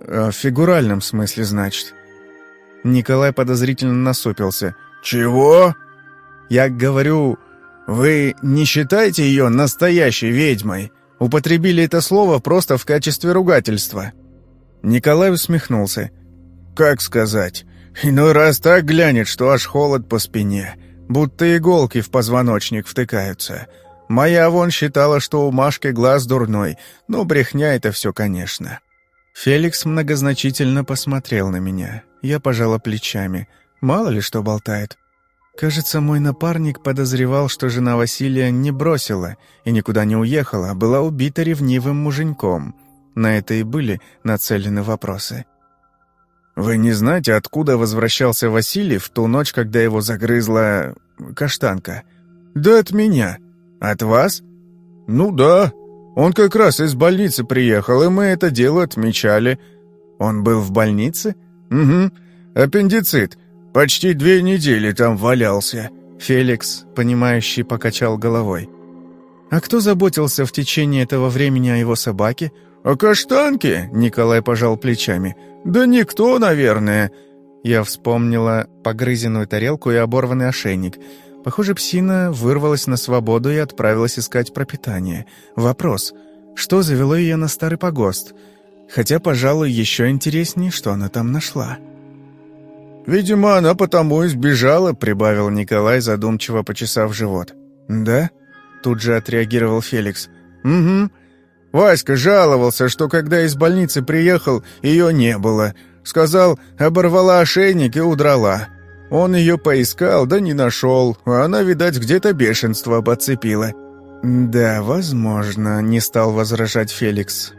«В фигуральном смысле, значит». Николай подозрительно насупился. «Чего?» «Я говорю, вы не считаете ее настоящей ведьмой? Употребили это слово просто в качестве ругательства». Николай усмехнулся. «Как сказать? Иной раз так глянет, что аж холод по спине, будто иголки в позвоночник втыкаются». Моя вон считала, что у Машки глаз дурной, но брехня это все, конечно. Феликс многозначительно посмотрел на меня. Я пожала плечами. Мало ли что болтает. Кажется, мой напарник подозревал, что жена Василия не бросила и никуда не уехала, а была убита ревнивым муженьком. На это и были нацелены вопросы. «Вы не знаете, откуда возвращался Василий в ту ночь, когда его загрызла... каштанка?» «Да от меня», «От вас?» «Ну да. Он как раз из больницы приехал, и мы это дело отмечали». «Он был в больнице?» «Угу. Аппендицит. Почти две недели там валялся». Феликс, понимающий, покачал головой. «А кто заботился в течение этого времени о его собаке?» «О каштанке?» — Николай пожал плечами. «Да никто, наверное». Я вспомнила погрызенную тарелку и оборванный ошейник — Похоже, псина вырвалась на свободу и отправилась искать пропитание. Вопрос, что завело ее на старый погост? Хотя, пожалуй, еще интереснее, что она там нашла. «Видимо, она потому и сбежала», — прибавил Николай, задумчиво почесав живот. «Да?» — тут же отреагировал Феликс. «Угу. Васька жаловался, что когда из больницы приехал, ее не было. Сказал, оборвала ошейник и удрала. Он ее поискал, да не нашел, а она, видать, где-то бешенство подцепила». «Да, возможно», — не стал возражать Феликс.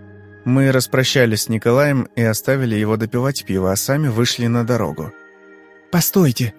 Мы распрощались с Николаем и оставили его допивать пиво, а сами вышли на дорогу. «Постойте!»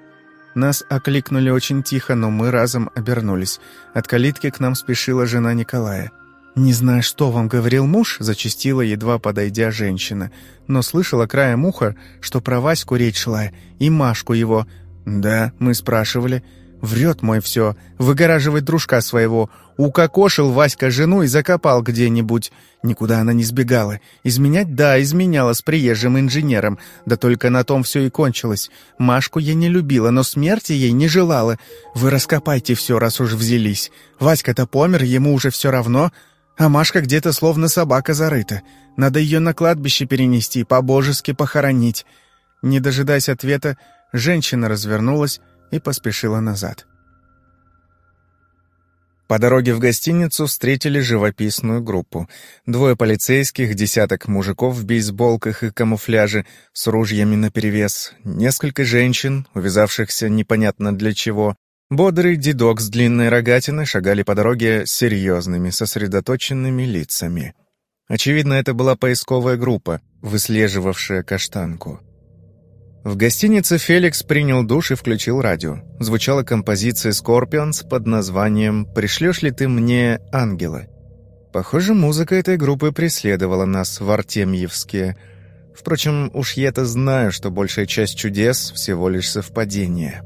Нас окликнули очень тихо, но мы разом обернулись. От калитки к нам спешила жена Николая. «Не знаю, что вам говорил муж», — зачастила, едва подойдя женщина, но слышала краем уха, что про Ваську речь шла, и Машку его, «Да, мы спрашивали. Врет мой все. Выгораживает дружка своего. Укокошил Васька жену и закопал где-нибудь. Никуда она не сбегала. Изменять? Да, изменяла с приезжим инженером. Да только на том все и кончилось. Машку я не любила, но смерти ей не желала. Вы раскопайте все, раз уж взялись. Васька-то помер, ему уже все равно. А Машка где-то словно собака зарыта. Надо ее на кладбище перенести, по-божески похоронить». Не дожидаясь ответа, Женщина развернулась и поспешила назад. По дороге в гостиницу встретили живописную группу. Двое полицейских, десяток мужиков в бейсболках и камуфляже с ружьями наперевес, несколько женщин, увязавшихся непонятно для чего. Бодрый дедок с длинной рогатиной шагали по дороге серьезными, сосредоточенными лицами. Очевидно, это была поисковая группа, выслеживавшая каштанку. В гостинице Феликс принял душ и включил радио. Звучала композиция Scorpions под названием «Пришлешь ли ты мне ангела?». Похоже, музыка этой группы преследовала нас в Артемьевске. Впрочем, уж я-то знаю, что большая часть чудес — всего лишь совпадение.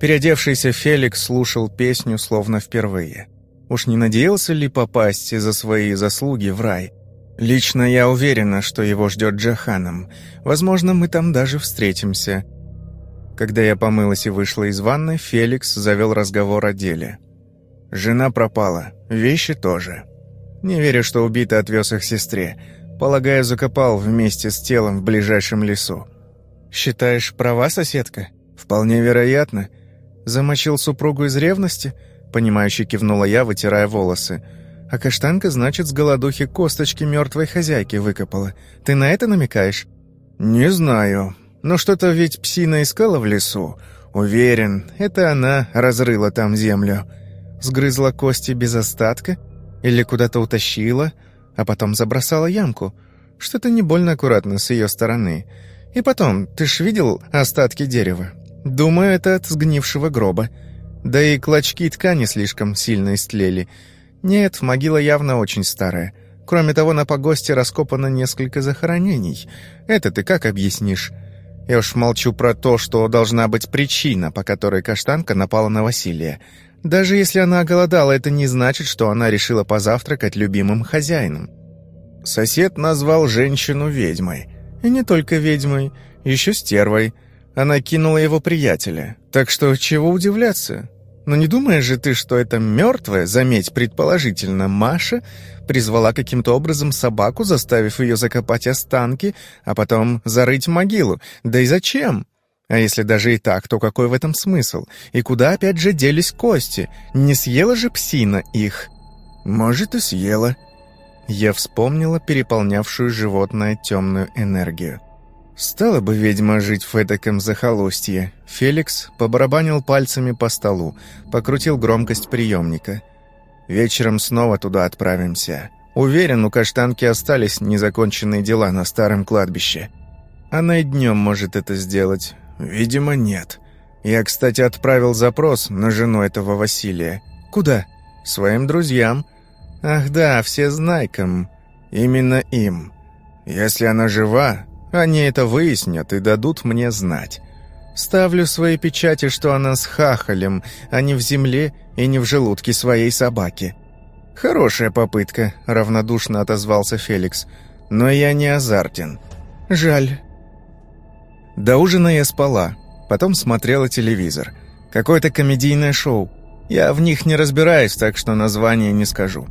Переодевшийся Феликс слушал песню словно впервые. Уж не надеялся ли попасть из-за свои заслуги в рай — Лично я уверена, что его ждет Джаханом. Возможно, мы там даже встретимся. Когда я помылась и вышла из ванны, Феликс завел разговор о деле. Жена пропала, вещи тоже. Не верю, что убитый отвез их сестре. Полагаю, закопал вместе с телом в ближайшем лесу. Считаешь, права соседка? Вполне вероятно. Замочил супругу из ревности? Понимающе кивнула я, вытирая волосы. А каштанка, значит, с голодухи косточки мертвой хозяйки выкопала. Ты на это намекаешь?» «Не знаю. Но что-то ведь псина искала в лесу. Уверен, это она разрыла там землю. Сгрызла кости без остатка? Или куда-то утащила, а потом забросала ямку? Что-то не больно аккуратно с ее стороны. И потом, ты ж видел остатки дерева? Думаю, это от сгнившего гроба. Да и клочки ткани слишком сильно истлели». Нет, могила явно очень старая. Кроме того, на погосте раскопано несколько захоронений. Это ты как объяснишь? Я уж молчу про то, что должна быть причина, по которой каштанка напала на Василия. Даже если она голодала, это не значит, что она решила позавтракать любимым хозяином. Сосед назвал женщину ведьмой. И не только ведьмой, еще стервой. Она кинула его приятеля. Так что чего удивляться? Но не думаешь же ты, что эта мертвая, заметь, предположительно, Маша, призвала каким-то образом собаку, заставив ее закопать останки, а потом зарыть могилу? Да и зачем? А если даже и так, то какой в этом смысл? И куда опять же делись кости? Не съела же псина их? Может, и съела. Я вспомнила переполнявшую животное темную энергию. Стала бы ведьма жить в эдаком захолустье. Феликс побарабанил пальцами по столу, покрутил громкость приемника. Вечером снова туда отправимся. Уверен, у каштанки остались незаконченные дела на старом кладбище. Она и днем может это сделать. Видимо, нет. Я, кстати, отправил запрос на жену этого Василия. Куда? Своим друзьям. Ах да, все знайкам. Именно им. Если она жива, они это выяснят и дадут мне знать. Ставлю свои печати, что она с хахалем, а не в земле и не в желудке своей собаки. Хорошая попытка, равнодушно отозвался Феликс. Но я не азартен. Жаль. До ужина я спала, потом смотрела телевизор. Какое-то комедийное шоу. Я в них не разбираюсь, так что название не скажу.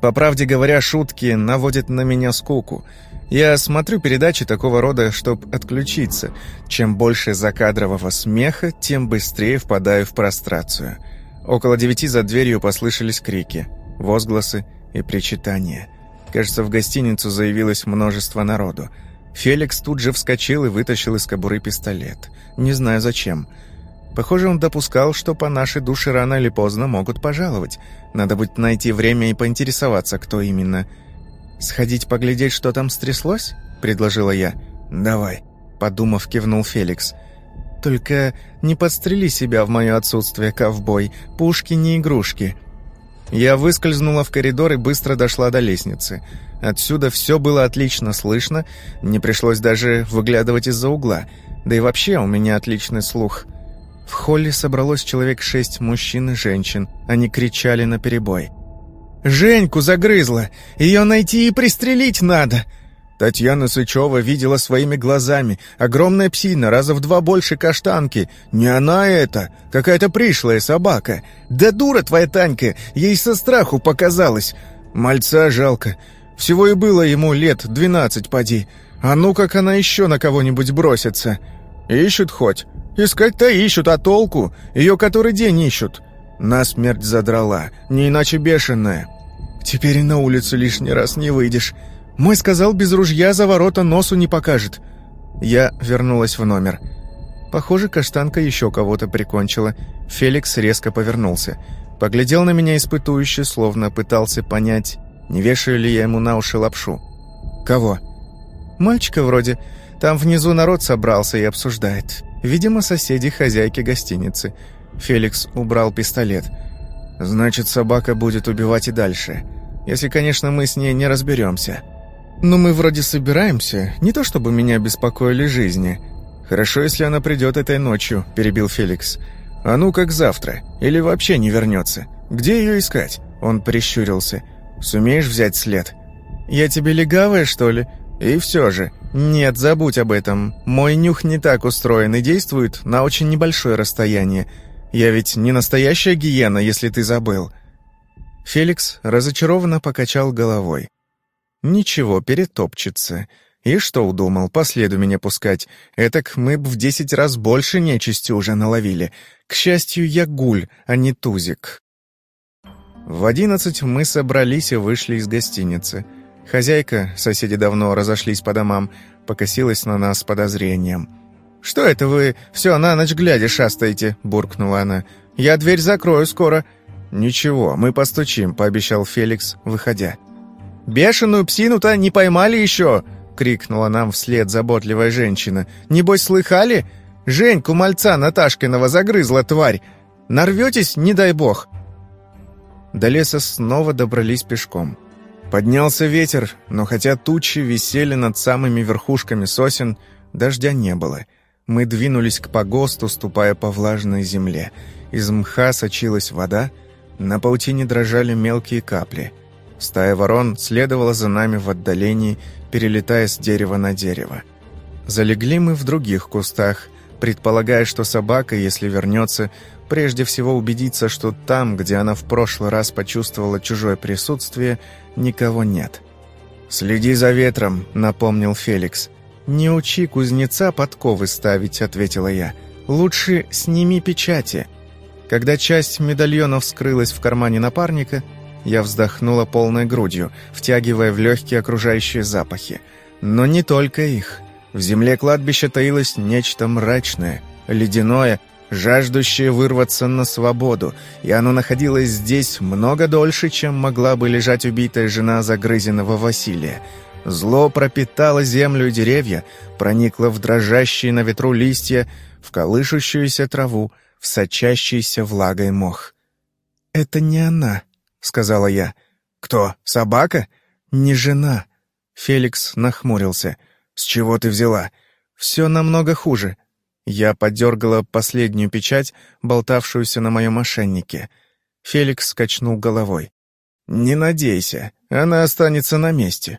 По правде говоря, шутки наводят на меня скуку. Я смотрю передачи такого рода, чтобы отключиться. Чем больше закадрового смеха, тем быстрее впадаю в прострацию. Около девяти за дверью послышались крики, возгласы и причитания. Кажется, в гостиницу заявилось множество народу. Феликс тут же вскочил и вытащил из кобуры пистолет. Не знаю зачем. Похоже, он допускал, что по нашей душе рано или поздно могут пожаловать. Надо будет найти время и поинтересоваться, кто именно – «Сходить поглядеть, что там стряслось?» — предложила я. «Давай», — подумав, кивнул Феликс. «Только не подстрели себя в мое отсутствие, ковбой. Пушки не игрушки». Я выскользнула в коридор и быстро дошла до лестницы. Отсюда все было отлично слышно, не пришлось даже выглядывать из-за угла. Да и вообще у меня отличный слух. В холле собралось человек шесть мужчин и женщин. Они кричали на перебой. Женьку загрызла. Ее найти и пристрелить надо. Татьяна Сычева видела своими глазами. Огромная псина, раза в два больше каштанки. Не она это, какая-то пришлая собака. Да дура твоя Танька, ей со страху показалось. Мальца жалко. Всего и было ему лет двенадцать, поди. А ну как она еще на кого-нибудь бросится. Ищут хоть. «Искать-то ищут, а толку? Ее который день ищут!» Насмерть задрала, не иначе бешеная. «Теперь и на улицу лишний раз не выйдешь. Мой сказал, без ружья за ворота носу не покажет». Я вернулась в номер. Похоже, каштанка еще кого-то прикончила. Феликс резко повернулся. Поглядел на меня испытующе, словно пытался понять, не вешаю ли я ему на уши лапшу. «Кого?» «Мальчика вроде. Там внизу народ собрался и обсуждает. Видимо, соседи хозяйки гостиницы». Феликс убрал пистолет. «Значит, собака будет убивать и дальше. Если, конечно, мы с ней не разберемся». «Но мы вроде собираемся. Не то чтобы меня беспокоили жизни». «Хорошо, если она придет этой ночью», — перебил Феликс. «А ну как завтра? Или вообще не вернется? Где ее искать?» Он прищурился. «Сумеешь взять след?» «Я тебе легавая, что ли?» «И все же». «Нет, забудь об этом. Мой нюх не так устроен и действует на очень небольшое расстояние. Я ведь не настоящая гиена, если ты забыл». Феликс разочарованно покачал головой. «Ничего, перетопчется. И что удумал, по следу меня пускать? Этак мы б в десять раз больше нечисти уже наловили. К счастью, я гуль, а не тузик». В одиннадцать мы собрались и вышли из гостиницы. Хозяйка, соседи давно разошлись по домам, покосилась на нас с подозрением. «Что это вы все на ночь глядя шастаете?» — буркнула она. «Я дверь закрою скоро». «Ничего, мы постучим», — пообещал Феликс, выходя. «Бешеную псину-то не поймали еще!» — крикнула нам вслед заботливая женщина. «Небось, слыхали? Женьку мальца Наташкиного загрызла тварь! Нарветесь, не дай бог!» До леса снова добрались пешком. Поднялся ветер, но хотя тучи висели над самыми верхушками сосен, дождя не было — мы двинулись к погосту, ступая по влажной земле. Из мха сочилась вода, на паутине дрожали мелкие капли. Стая ворон следовала за нами в отдалении, перелетая с дерева на дерево. Залегли мы в других кустах, предполагая, что собака, если вернется, прежде всего убедится, что там, где она в прошлый раз почувствовала чужое присутствие, никого нет. «Следи за ветром», — напомнил Феликс. «Не учи кузнеца подковы ставить», — ответила я. «Лучше сними печати». Когда часть медальонов скрылась в кармане напарника, я вздохнула полной грудью, втягивая в легкие окружающие запахи. Но не только их. В земле кладбища таилось нечто мрачное, ледяное, жаждущее вырваться на свободу, и оно находилось здесь много дольше, чем могла бы лежать убитая жена загрызенного Василия — Зло пропитало землю и деревья, проникло в дрожащие на ветру листья, в колышущуюся траву, в сочащийся влагой мох. «Это не она», — сказала я. «Кто? Собака?» «Не жена». Феликс нахмурился. «С чего ты взяла?» «Все намного хуже». Я подергала последнюю печать, болтавшуюся на моем мошеннике. Феликс скачнул головой. «Не надейся, она останется на месте.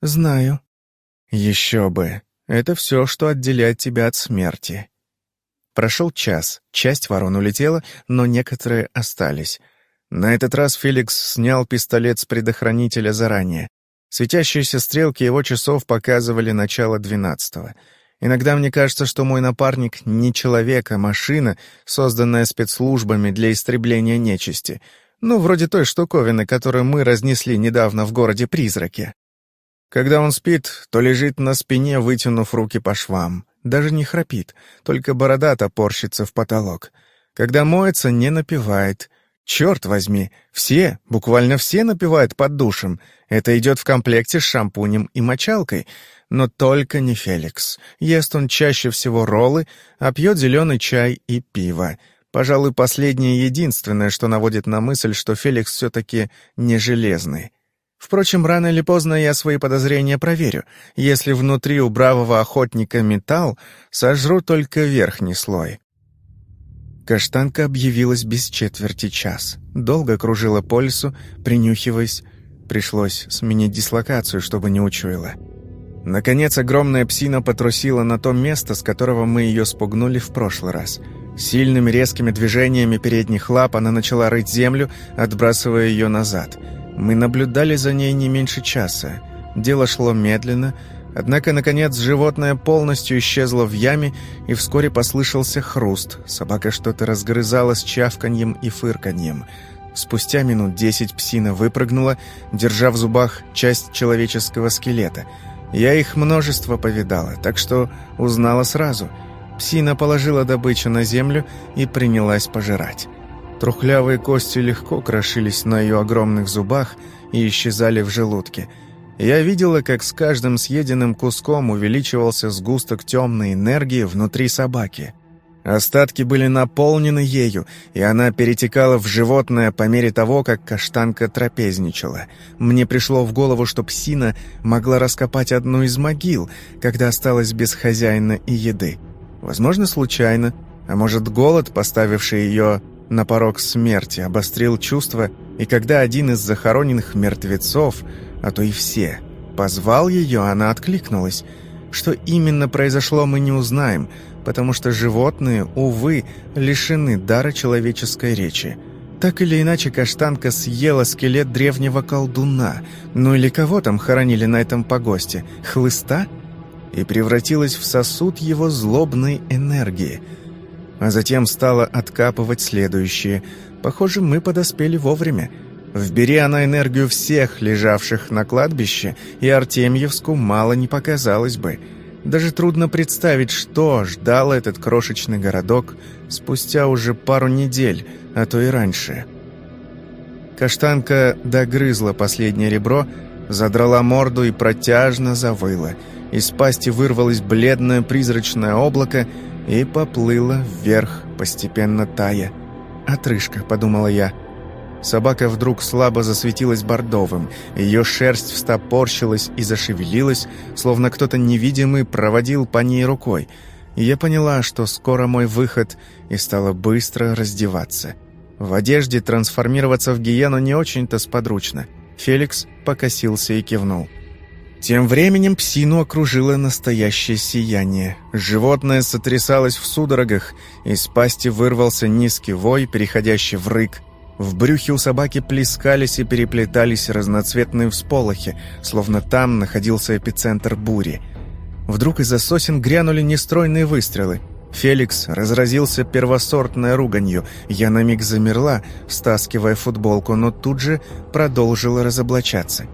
«Знаю». «Еще бы. Это все, что отделяет тебя от смерти». Прошел час, часть ворон улетела, но некоторые остались. На этот раз Феликс снял пистолет с предохранителя заранее. Светящиеся стрелки его часов показывали начало двенадцатого. Иногда мне кажется, что мой напарник не человек, а машина, созданная спецслужбами для истребления нечисти. Ну, вроде той штуковины, которую мы разнесли недавно в городе-призраке. Когда он спит, то лежит на спине, вытянув руки по швам. Даже не храпит, только борода топорщится в потолок. Когда моется, не напевает. Черт возьми, все, буквально все напевают под душем. Это идет в комплекте с шампунем и мочалкой. Но только не Феликс. Ест он чаще всего роллы, а пьет зеленый чай и пиво. Пожалуй, последнее единственное, что наводит на мысль, что Феликс все-таки не железный. Впрочем, рано или поздно я свои подозрения проверю. Если внутри у бравого охотника металл, сожру только верхний слой. Каштанка объявилась без четверти час. Долго кружила по лесу, принюхиваясь. Пришлось сменить дислокацию, чтобы не учуяла. Наконец, огромная псина потрусила на то место, с которого мы ее спугнули в прошлый раз. Сильными резкими движениями передних лап она начала рыть землю, отбрасывая ее назад — мы наблюдали за ней не меньше часа. Дело шло медленно, Однако, наконец, животное полностью исчезло в яме, и вскоре послышался хруст. Собака что-то разгрызала с чавканьем и фырканьем. Спустя минут десять псина выпрыгнула, держа в зубах часть человеческого скелета. Я их множество повидала, так что узнала сразу. Псина положила добычу на землю и принялась пожирать. Трухлявые кости легко крошились на ее огромных зубах и исчезали в желудке – я видела, как с каждым съеденным куском увеличивался сгусток темной энергии внутри собаки. Остатки были наполнены ею, и она перетекала в животное по мере того, как каштанка трапезничала. Мне пришло в голову, что псина могла раскопать одну из могил, когда осталась без хозяина и еды. Возможно, случайно, а может, голод, поставивший ее на порог смерти, обострил чувства, и когда один из захороненных мертвецов – а то и все. Позвал ее, она откликнулась. Что именно произошло, мы не узнаем, потому что животные, увы, лишены дара человеческой речи. Так или иначе, каштанка съела скелет древнего колдуна, ну или кого там хоронили на этом погосте, хлыста? И превратилась в сосуд его злобной энергии. А затем стала откапывать следующие. Похоже, мы подоспели вовремя. Вбери она энергию всех, лежавших на кладбище, и Артемьевску мало не показалось бы. Даже трудно представить, что ждал этот крошечный городок спустя уже пару недель, а то и раньше. Каштанка догрызла последнее ребро, задрала морду и протяжно завыла. Из пасти вырвалось бледное призрачное облако и поплыло вверх, постепенно тая. «Отрыжка», — подумала я, — Собака вдруг слабо засветилась бордовым. Ее шерсть встопорщилась и зашевелилась, словно кто-то невидимый проводил по ней рукой. И я поняла, что скоро мой выход, и стала быстро раздеваться. В одежде трансформироваться в гиену не очень-то сподручно. Феликс покосился и кивнул. Тем временем псину окружило настоящее сияние. Животное сотрясалось в судорогах, из пасти вырвался низкий вой, переходящий в рык. В брюхе у собаки плескались и переплетались разноцветные всполохи, словно там находился эпицентр бури. Вдруг из-за сосен грянули нестройные выстрелы. Феликс разразился первосортной руганью. Я на миг замерла, стаскивая футболку, но тут же продолжила разоблачаться.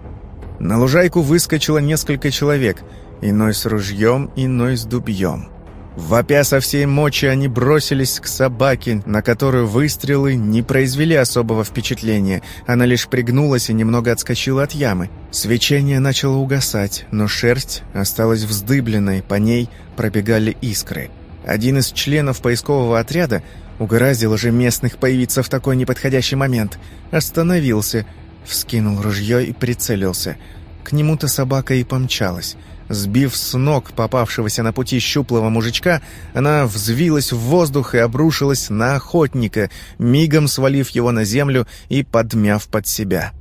На лужайку выскочило несколько человек, иной с ружьем, иной с дубьем. Вопя со всей мочи, они бросились к собаке, на которую выстрелы не произвели особого впечатления. Она лишь пригнулась и немного отскочила от ямы. Свечение начало угасать, но шерсть осталась вздыбленной, по ней пробегали искры. Один из членов поискового отряда угораздил же местных появиться в такой неподходящий момент. Остановился, вскинул ружье и прицелился. К нему-то собака и помчалась. Сбив с ног попавшегося на пути щуплого мужичка, она взвилась в воздух и обрушилась на охотника, мигом свалив его на землю и подмяв под себя.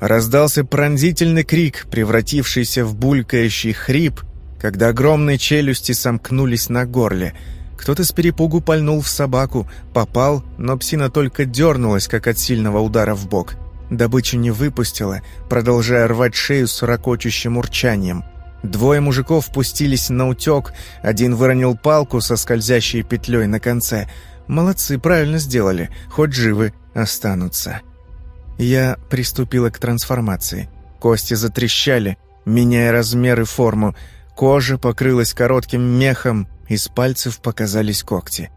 Раздался пронзительный крик, превратившийся в булькающий хрип, когда огромные челюсти сомкнулись на горле. Кто-то с перепугу пальнул в собаку, попал, но псина только дернулась, как от сильного удара в бок. Добычу не выпустила, продолжая рвать шею с ракочущим урчанием. Двое мужиков пустились на утек, один выронил палку со скользящей петлей на конце. Молодцы, правильно сделали, хоть живы останутся. Я приступила к трансформации. Кости затрещали, меняя размер и форму. Кожа покрылась коротким мехом, из пальцев показались когти.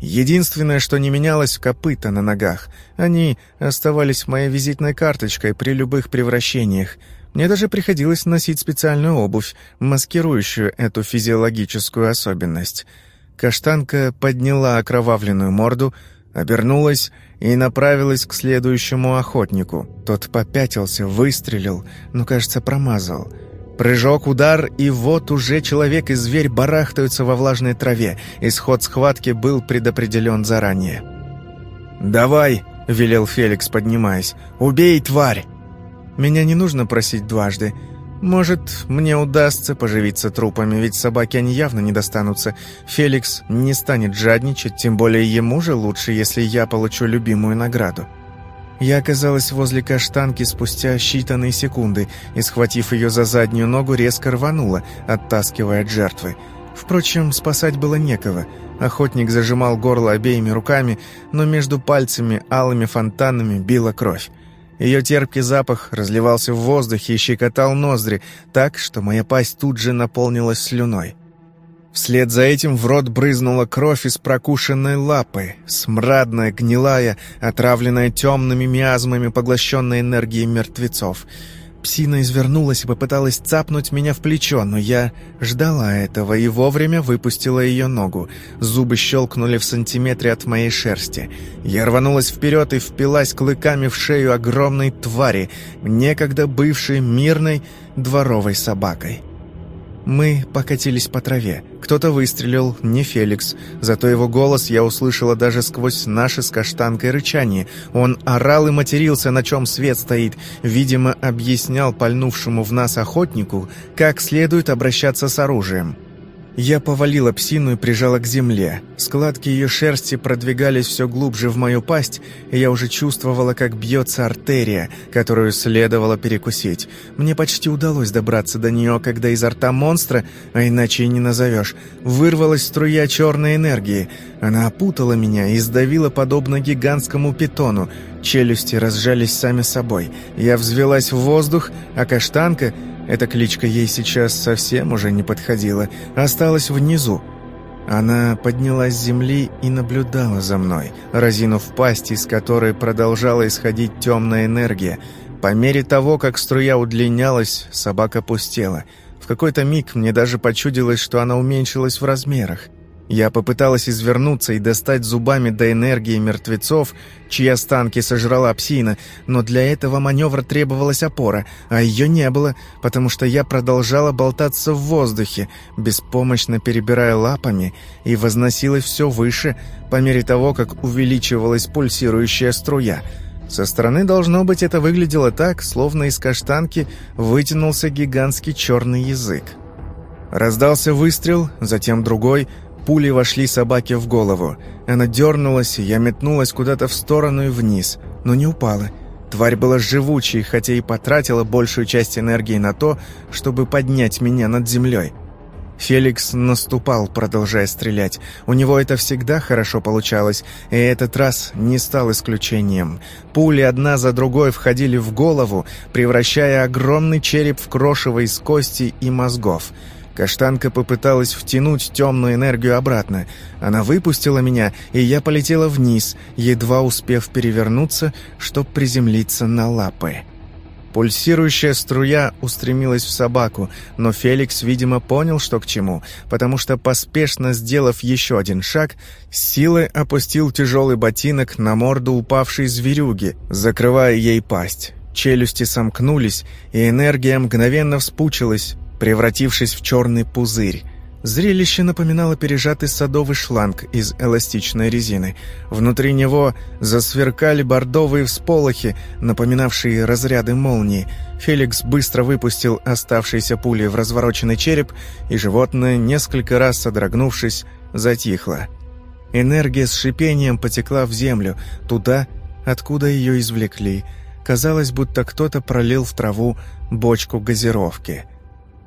Единственное, что не менялось, копыта на ногах. Они оставались моей визитной карточкой при любых превращениях — мне даже приходилось носить специальную обувь, маскирующую эту физиологическую особенность. Каштанка подняла окровавленную морду, обернулась и направилась к следующему охотнику. Тот попятился, выстрелил, но, кажется, промазал. Прыжок, удар, и вот уже человек и зверь барахтаются во влажной траве. Исход схватки был предопределен заранее. «Давай!» — велел Феликс, поднимаясь. «Убей, тварь!» Меня не нужно просить дважды. Может, мне удастся поживиться трупами, ведь собаки они явно не достанутся. Феликс не станет жадничать, тем более ему же лучше, если я получу любимую награду. Я оказалась возле каштанки спустя считанные секунды и, схватив ее за заднюю ногу, резко рванула, оттаскивая от жертвы. Впрочем, спасать было некого. Охотник зажимал горло обеими руками, но между пальцами алыми фонтанами била кровь. Ее терпкий запах разливался в воздухе и щекотал ноздри так, что моя пасть тут же наполнилась слюной. Вслед за этим в рот брызнула кровь из прокушенной лапы, смрадная, гнилая, отравленная темными миазмами, поглощенная энергией мертвецов. Псина извернулась и попыталась цапнуть меня в плечо, но я ждала этого и вовремя выпустила ее ногу. Зубы щелкнули в сантиметре от моей шерсти. Я рванулась вперед и впилась клыками в шею огромной твари, некогда бывшей мирной дворовой собакой. Мы покатились по траве. Кто-то выстрелил, не Феликс. Зато его голос я услышала даже сквозь наше с каштанкой рычание. Он орал и матерился, на чем свет стоит. Видимо, объяснял пальнувшему в нас охотнику, как следует обращаться с оружием. Я повалила псину и прижала к земле. Складки ее шерсти продвигались все глубже в мою пасть, и я уже чувствовала, как бьется артерия, которую следовало перекусить. Мне почти удалось добраться до нее, когда изо рта монстра, а иначе и не назовешь, вырвалась струя черной энергии. Она опутала меня и сдавила подобно гигантскому питону. Челюсти разжались сами собой. Я взвелась в воздух, а каштанка — эта кличка ей сейчас совсем уже не подходила, осталась внизу. Она поднялась с земли и наблюдала за мной, разинув пасть, из которой продолжала исходить темная энергия. По мере того, как струя удлинялась, собака пустела. В какой-то миг мне даже почудилось, что она уменьшилась в размерах. Я попыталась извернуться и достать зубами до энергии мертвецов, чьи останки сожрала псина, но для этого маневра требовалась опора, а ее не было, потому что я продолжала болтаться в воздухе, беспомощно перебирая лапами, и возносилась все выше, по мере того, как увеличивалась пульсирующая струя. Со стороны, должно быть, это выглядело так, словно из каштанки вытянулся гигантский черный язык. Раздался выстрел, затем другой — Пули вошли собаке в голову. Она дернулась, я метнулась куда-то в сторону и вниз, но не упала. Тварь была живучей, хотя и потратила большую часть энергии на то, чтобы поднять меня над землей. Феликс наступал, продолжая стрелять. У него это всегда хорошо получалось, и этот раз не стал исключением. Пули одна за другой входили в голову, превращая огромный череп в крошево из кости и мозгов. Каштанка попыталась втянуть темную энергию обратно. Она выпустила меня, и я полетела вниз, едва успев перевернуться, чтоб приземлиться на лапы. Пульсирующая струя устремилась в собаку, но Феликс, видимо, понял, что к чему, потому что, поспешно сделав еще один шаг, силой опустил тяжелый ботинок на морду упавшей зверюги, закрывая ей пасть. Челюсти сомкнулись, и энергия мгновенно вспучилась, превратившись в черный пузырь. Зрелище напоминало пережатый садовый шланг из эластичной резины. Внутри него засверкали бордовые всполохи, напоминавшие разряды молнии. Феликс быстро выпустил оставшиеся пули в развороченный череп, и животное, несколько раз содрогнувшись, затихло. Энергия с шипением потекла в землю, туда, откуда ее извлекли. Казалось, будто кто-то пролил в траву бочку газировки.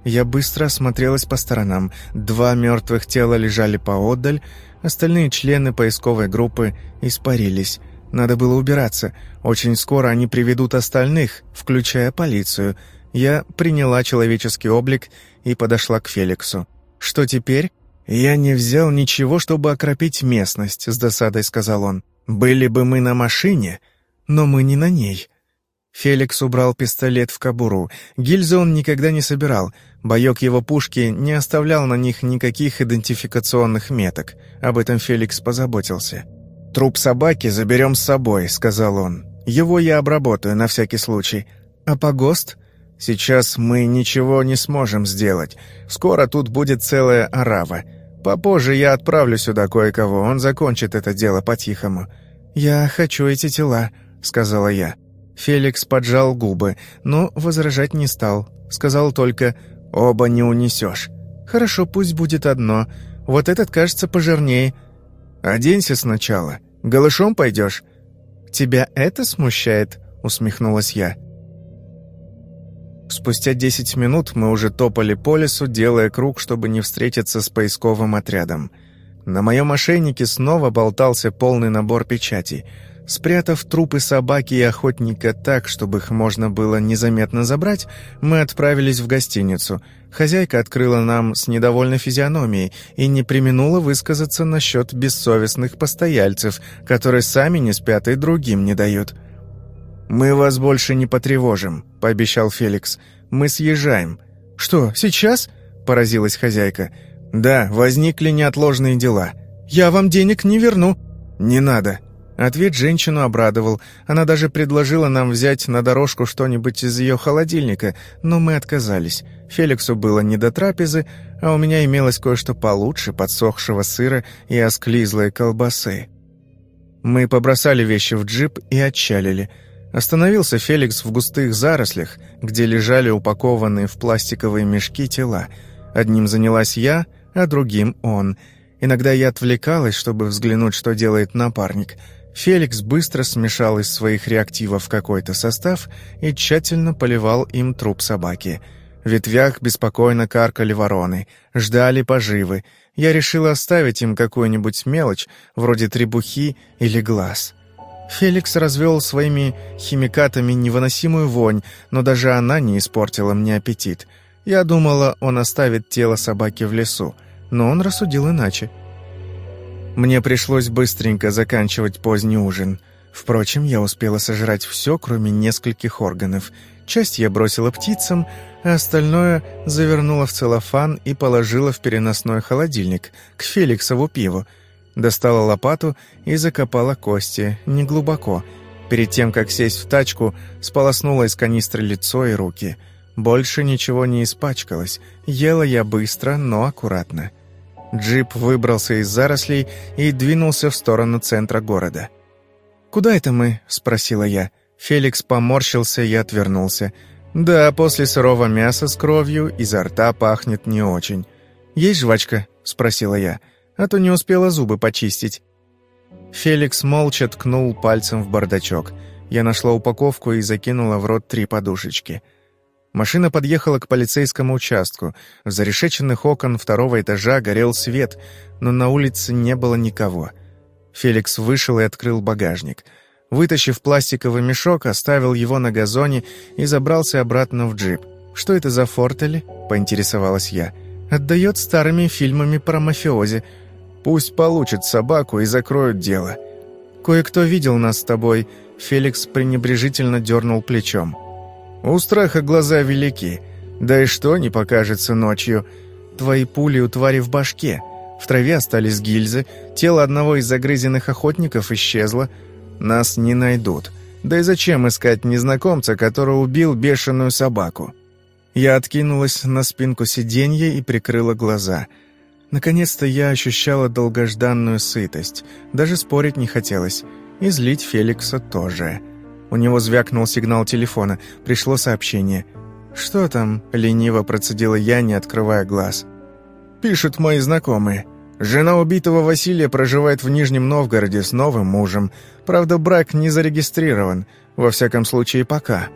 Я быстро осмотрелась по сторонам. Два мертвых тела лежали поодаль, остальные члены поисковой группы испарились. Надо было убираться. Очень скоро они приведут остальных, включая полицию. Я приняла человеческий облик и подошла к Феликсу. «Что теперь?» «Я не взял ничего, чтобы окропить местность», — с досадой сказал он. «Были бы мы на машине, но мы не на ней». Феликс убрал пистолет в кобуру. Гильзы он никогда не собирал. Боек его пушки не оставлял на них никаких идентификационных меток. Об этом Феликс позаботился. «Труп собаки заберем с собой», — сказал он. «Его я обработаю на всякий случай. А погост? Сейчас мы ничего не сможем сделать. Скоро тут будет целая орава. Попозже я отправлю сюда кое-кого, он закончит это дело по-тихому». «Я хочу эти тела», — сказала я. Феликс поджал губы, но возражать не стал. Сказал только Оба не унесешь. Хорошо, пусть будет одно. Вот этот кажется пожирнее. Оденься сначала. Голышом пойдешь? «Тебя это смущает?» — усмехнулась я. Спустя десять минут мы уже топали по лесу, делая круг, чтобы не встретиться с поисковым отрядом. На моем ошейнике снова болтался полный набор печатей — Спрятав трупы собаки и охотника так, чтобы их можно было незаметно забрать, мы отправились в гостиницу. Хозяйка открыла нам с недовольной физиономией и не применула высказаться насчет бессовестных постояльцев, которые сами не спят и другим не дают. «Мы вас больше не потревожим», — пообещал Феликс. «Мы съезжаем». «Что, сейчас?» — поразилась хозяйка. «Да, возникли неотложные дела. Я вам денег не верну». «Не надо», Ответ женщину обрадовал. Она даже предложила нам взять на дорожку что-нибудь из ее холодильника, но мы отказались. Феликсу было не до трапезы, а у меня имелось кое-что получше подсохшего сыра и осклизлой колбасы. Мы побросали вещи в джип и отчалили. Остановился Феликс в густых зарослях, где лежали упакованные в пластиковые мешки тела. Одним занялась я, а другим он. Иногда я отвлекалась, чтобы взглянуть, что делает напарник — Феликс быстро смешал из своих реактивов какой-то состав и тщательно поливал им труп собаки. В ветвях беспокойно каркали вороны, ждали поживы. Я решила оставить им какую-нибудь мелочь, вроде требухи или глаз. Феликс развел своими химикатами невыносимую вонь, но даже она не испортила мне аппетит. Я думала, он оставит тело собаки в лесу, но он рассудил иначе. Мне пришлось быстренько заканчивать поздний ужин. Впрочем, я успела сожрать все, кроме нескольких органов. Часть я бросила птицам, а остальное завернула в целлофан и положила в переносной холодильник, к Феликсову пиву. Достала лопату и закопала кости, неглубоко. Перед тем, как сесть в тачку, сполоснула из канистры лицо и руки. Больше ничего не испачкалось. Ела я быстро, но аккуратно. Джип выбрался из зарослей и двинулся в сторону центра города. «Куда это мы?» — спросила я. Феликс поморщился и отвернулся. «Да, после сырого мяса с кровью изо рта пахнет не очень. Есть жвачка?» — спросила я. «А то не успела зубы почистить». Феликс молча ткнул пальцем в бардачок. Я нашла упаковку и закинула в рот три подушечки — Машина подъехала к полицейскому участку. В зарешеченных окон второго этажа горел свет, но на улице не было никого. Феликс вышел и открыл багажник. Вытащив пластиковый мешок, оставил его на газоне и забрался обратно в джип. «Что это за фортели?» — поинтересовалась я. «Отдает старыми фильмами про мафиози. Пусть получат собаку и закроют дело». «Кое-кто видел нас с тобой», — Феликс пренебрежительно дернул плечом. У страха глаза велики. Да и что не покажется ночью? Твои пули у твари в башке. В траве остались гильзы, тело одного из загрызенных охотников исчезло. Нас не найдут. Да и зачем искать незнакомца, который убил бешеную собаку? Я откинулась на спинку сиденья и прикрыла глаза. Наконец-то я ощущала долгожданную сытость. Даже спорить не хотелось. И злить Феликса тоже. У него звякнул сигнал телефона. Пришло сообщение. «Что там?» — лениво процедила я, не открывая глаз. «Пишут мои знакомые. Жена убитого Василия проживает в Нижнем Новгороде с новым мужем. Правда, брак не зарегистрирован. Во всяком случае, пока».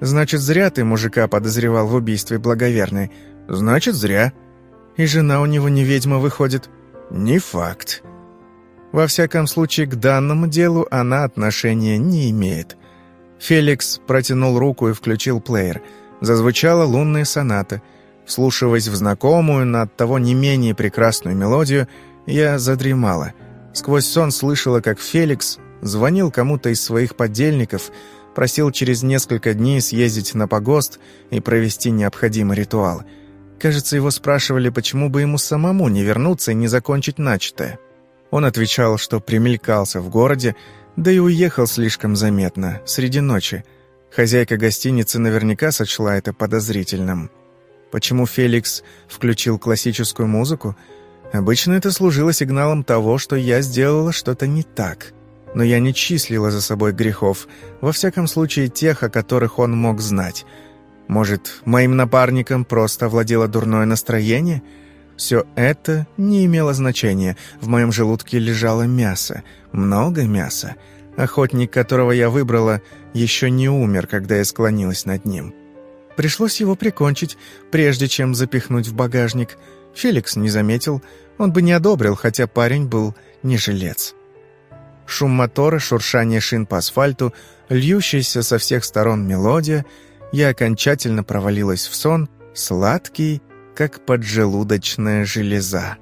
«Значит, зря ты мужика подозревал в убийстве благоверной». «Значит, зря». «И жена у него не ведьма выходит?» «Не факт». Во всяком случае, к данному делу она отношения не имеет. Феликс протянул руку и включил плеер. Зазвучала лунная соната. Вслушиваясь в знакомую, на того не менее прекрасную мелодию, я задремала. Сквозь сон слышала, как Феликс звонил кому-то из своих подельников, просил через несколько дней съездить на погост и провести необходимый ритуал. Кажется, его спрашивали, почему бы ему самому не вернуться и не закончить начатое. Он отвечал, что примелькался в городе, да и уехал слишком заметно, среди ночи. Хозяйка гостиницы наверняка сочла это подозрительным. Почему Феликс включил классическую музыку? Обычно это служило сигналом того, что я сделала что-то не так. Но я не числила за собой грехов, во всяком случае тех, о которых он мог знать. Может, моим напарником просто владело дурное настроение? Все это не имело значения. В моем желудке лежало мясо, много мяса. Охотник, которого я выбрала, еще не умер, когда я склонилась над ним. Пришлось его прикончить, прежде чем запихнуть в багажник. Феликс не заметил, он бы не одобрил, хотя парень был не жилец. Шум мотора, шуршание шин по асфальту, льющаяся со всех сторон мелодия. Я окончательно провалилась в сон, сладкий, как поджелудочная железа.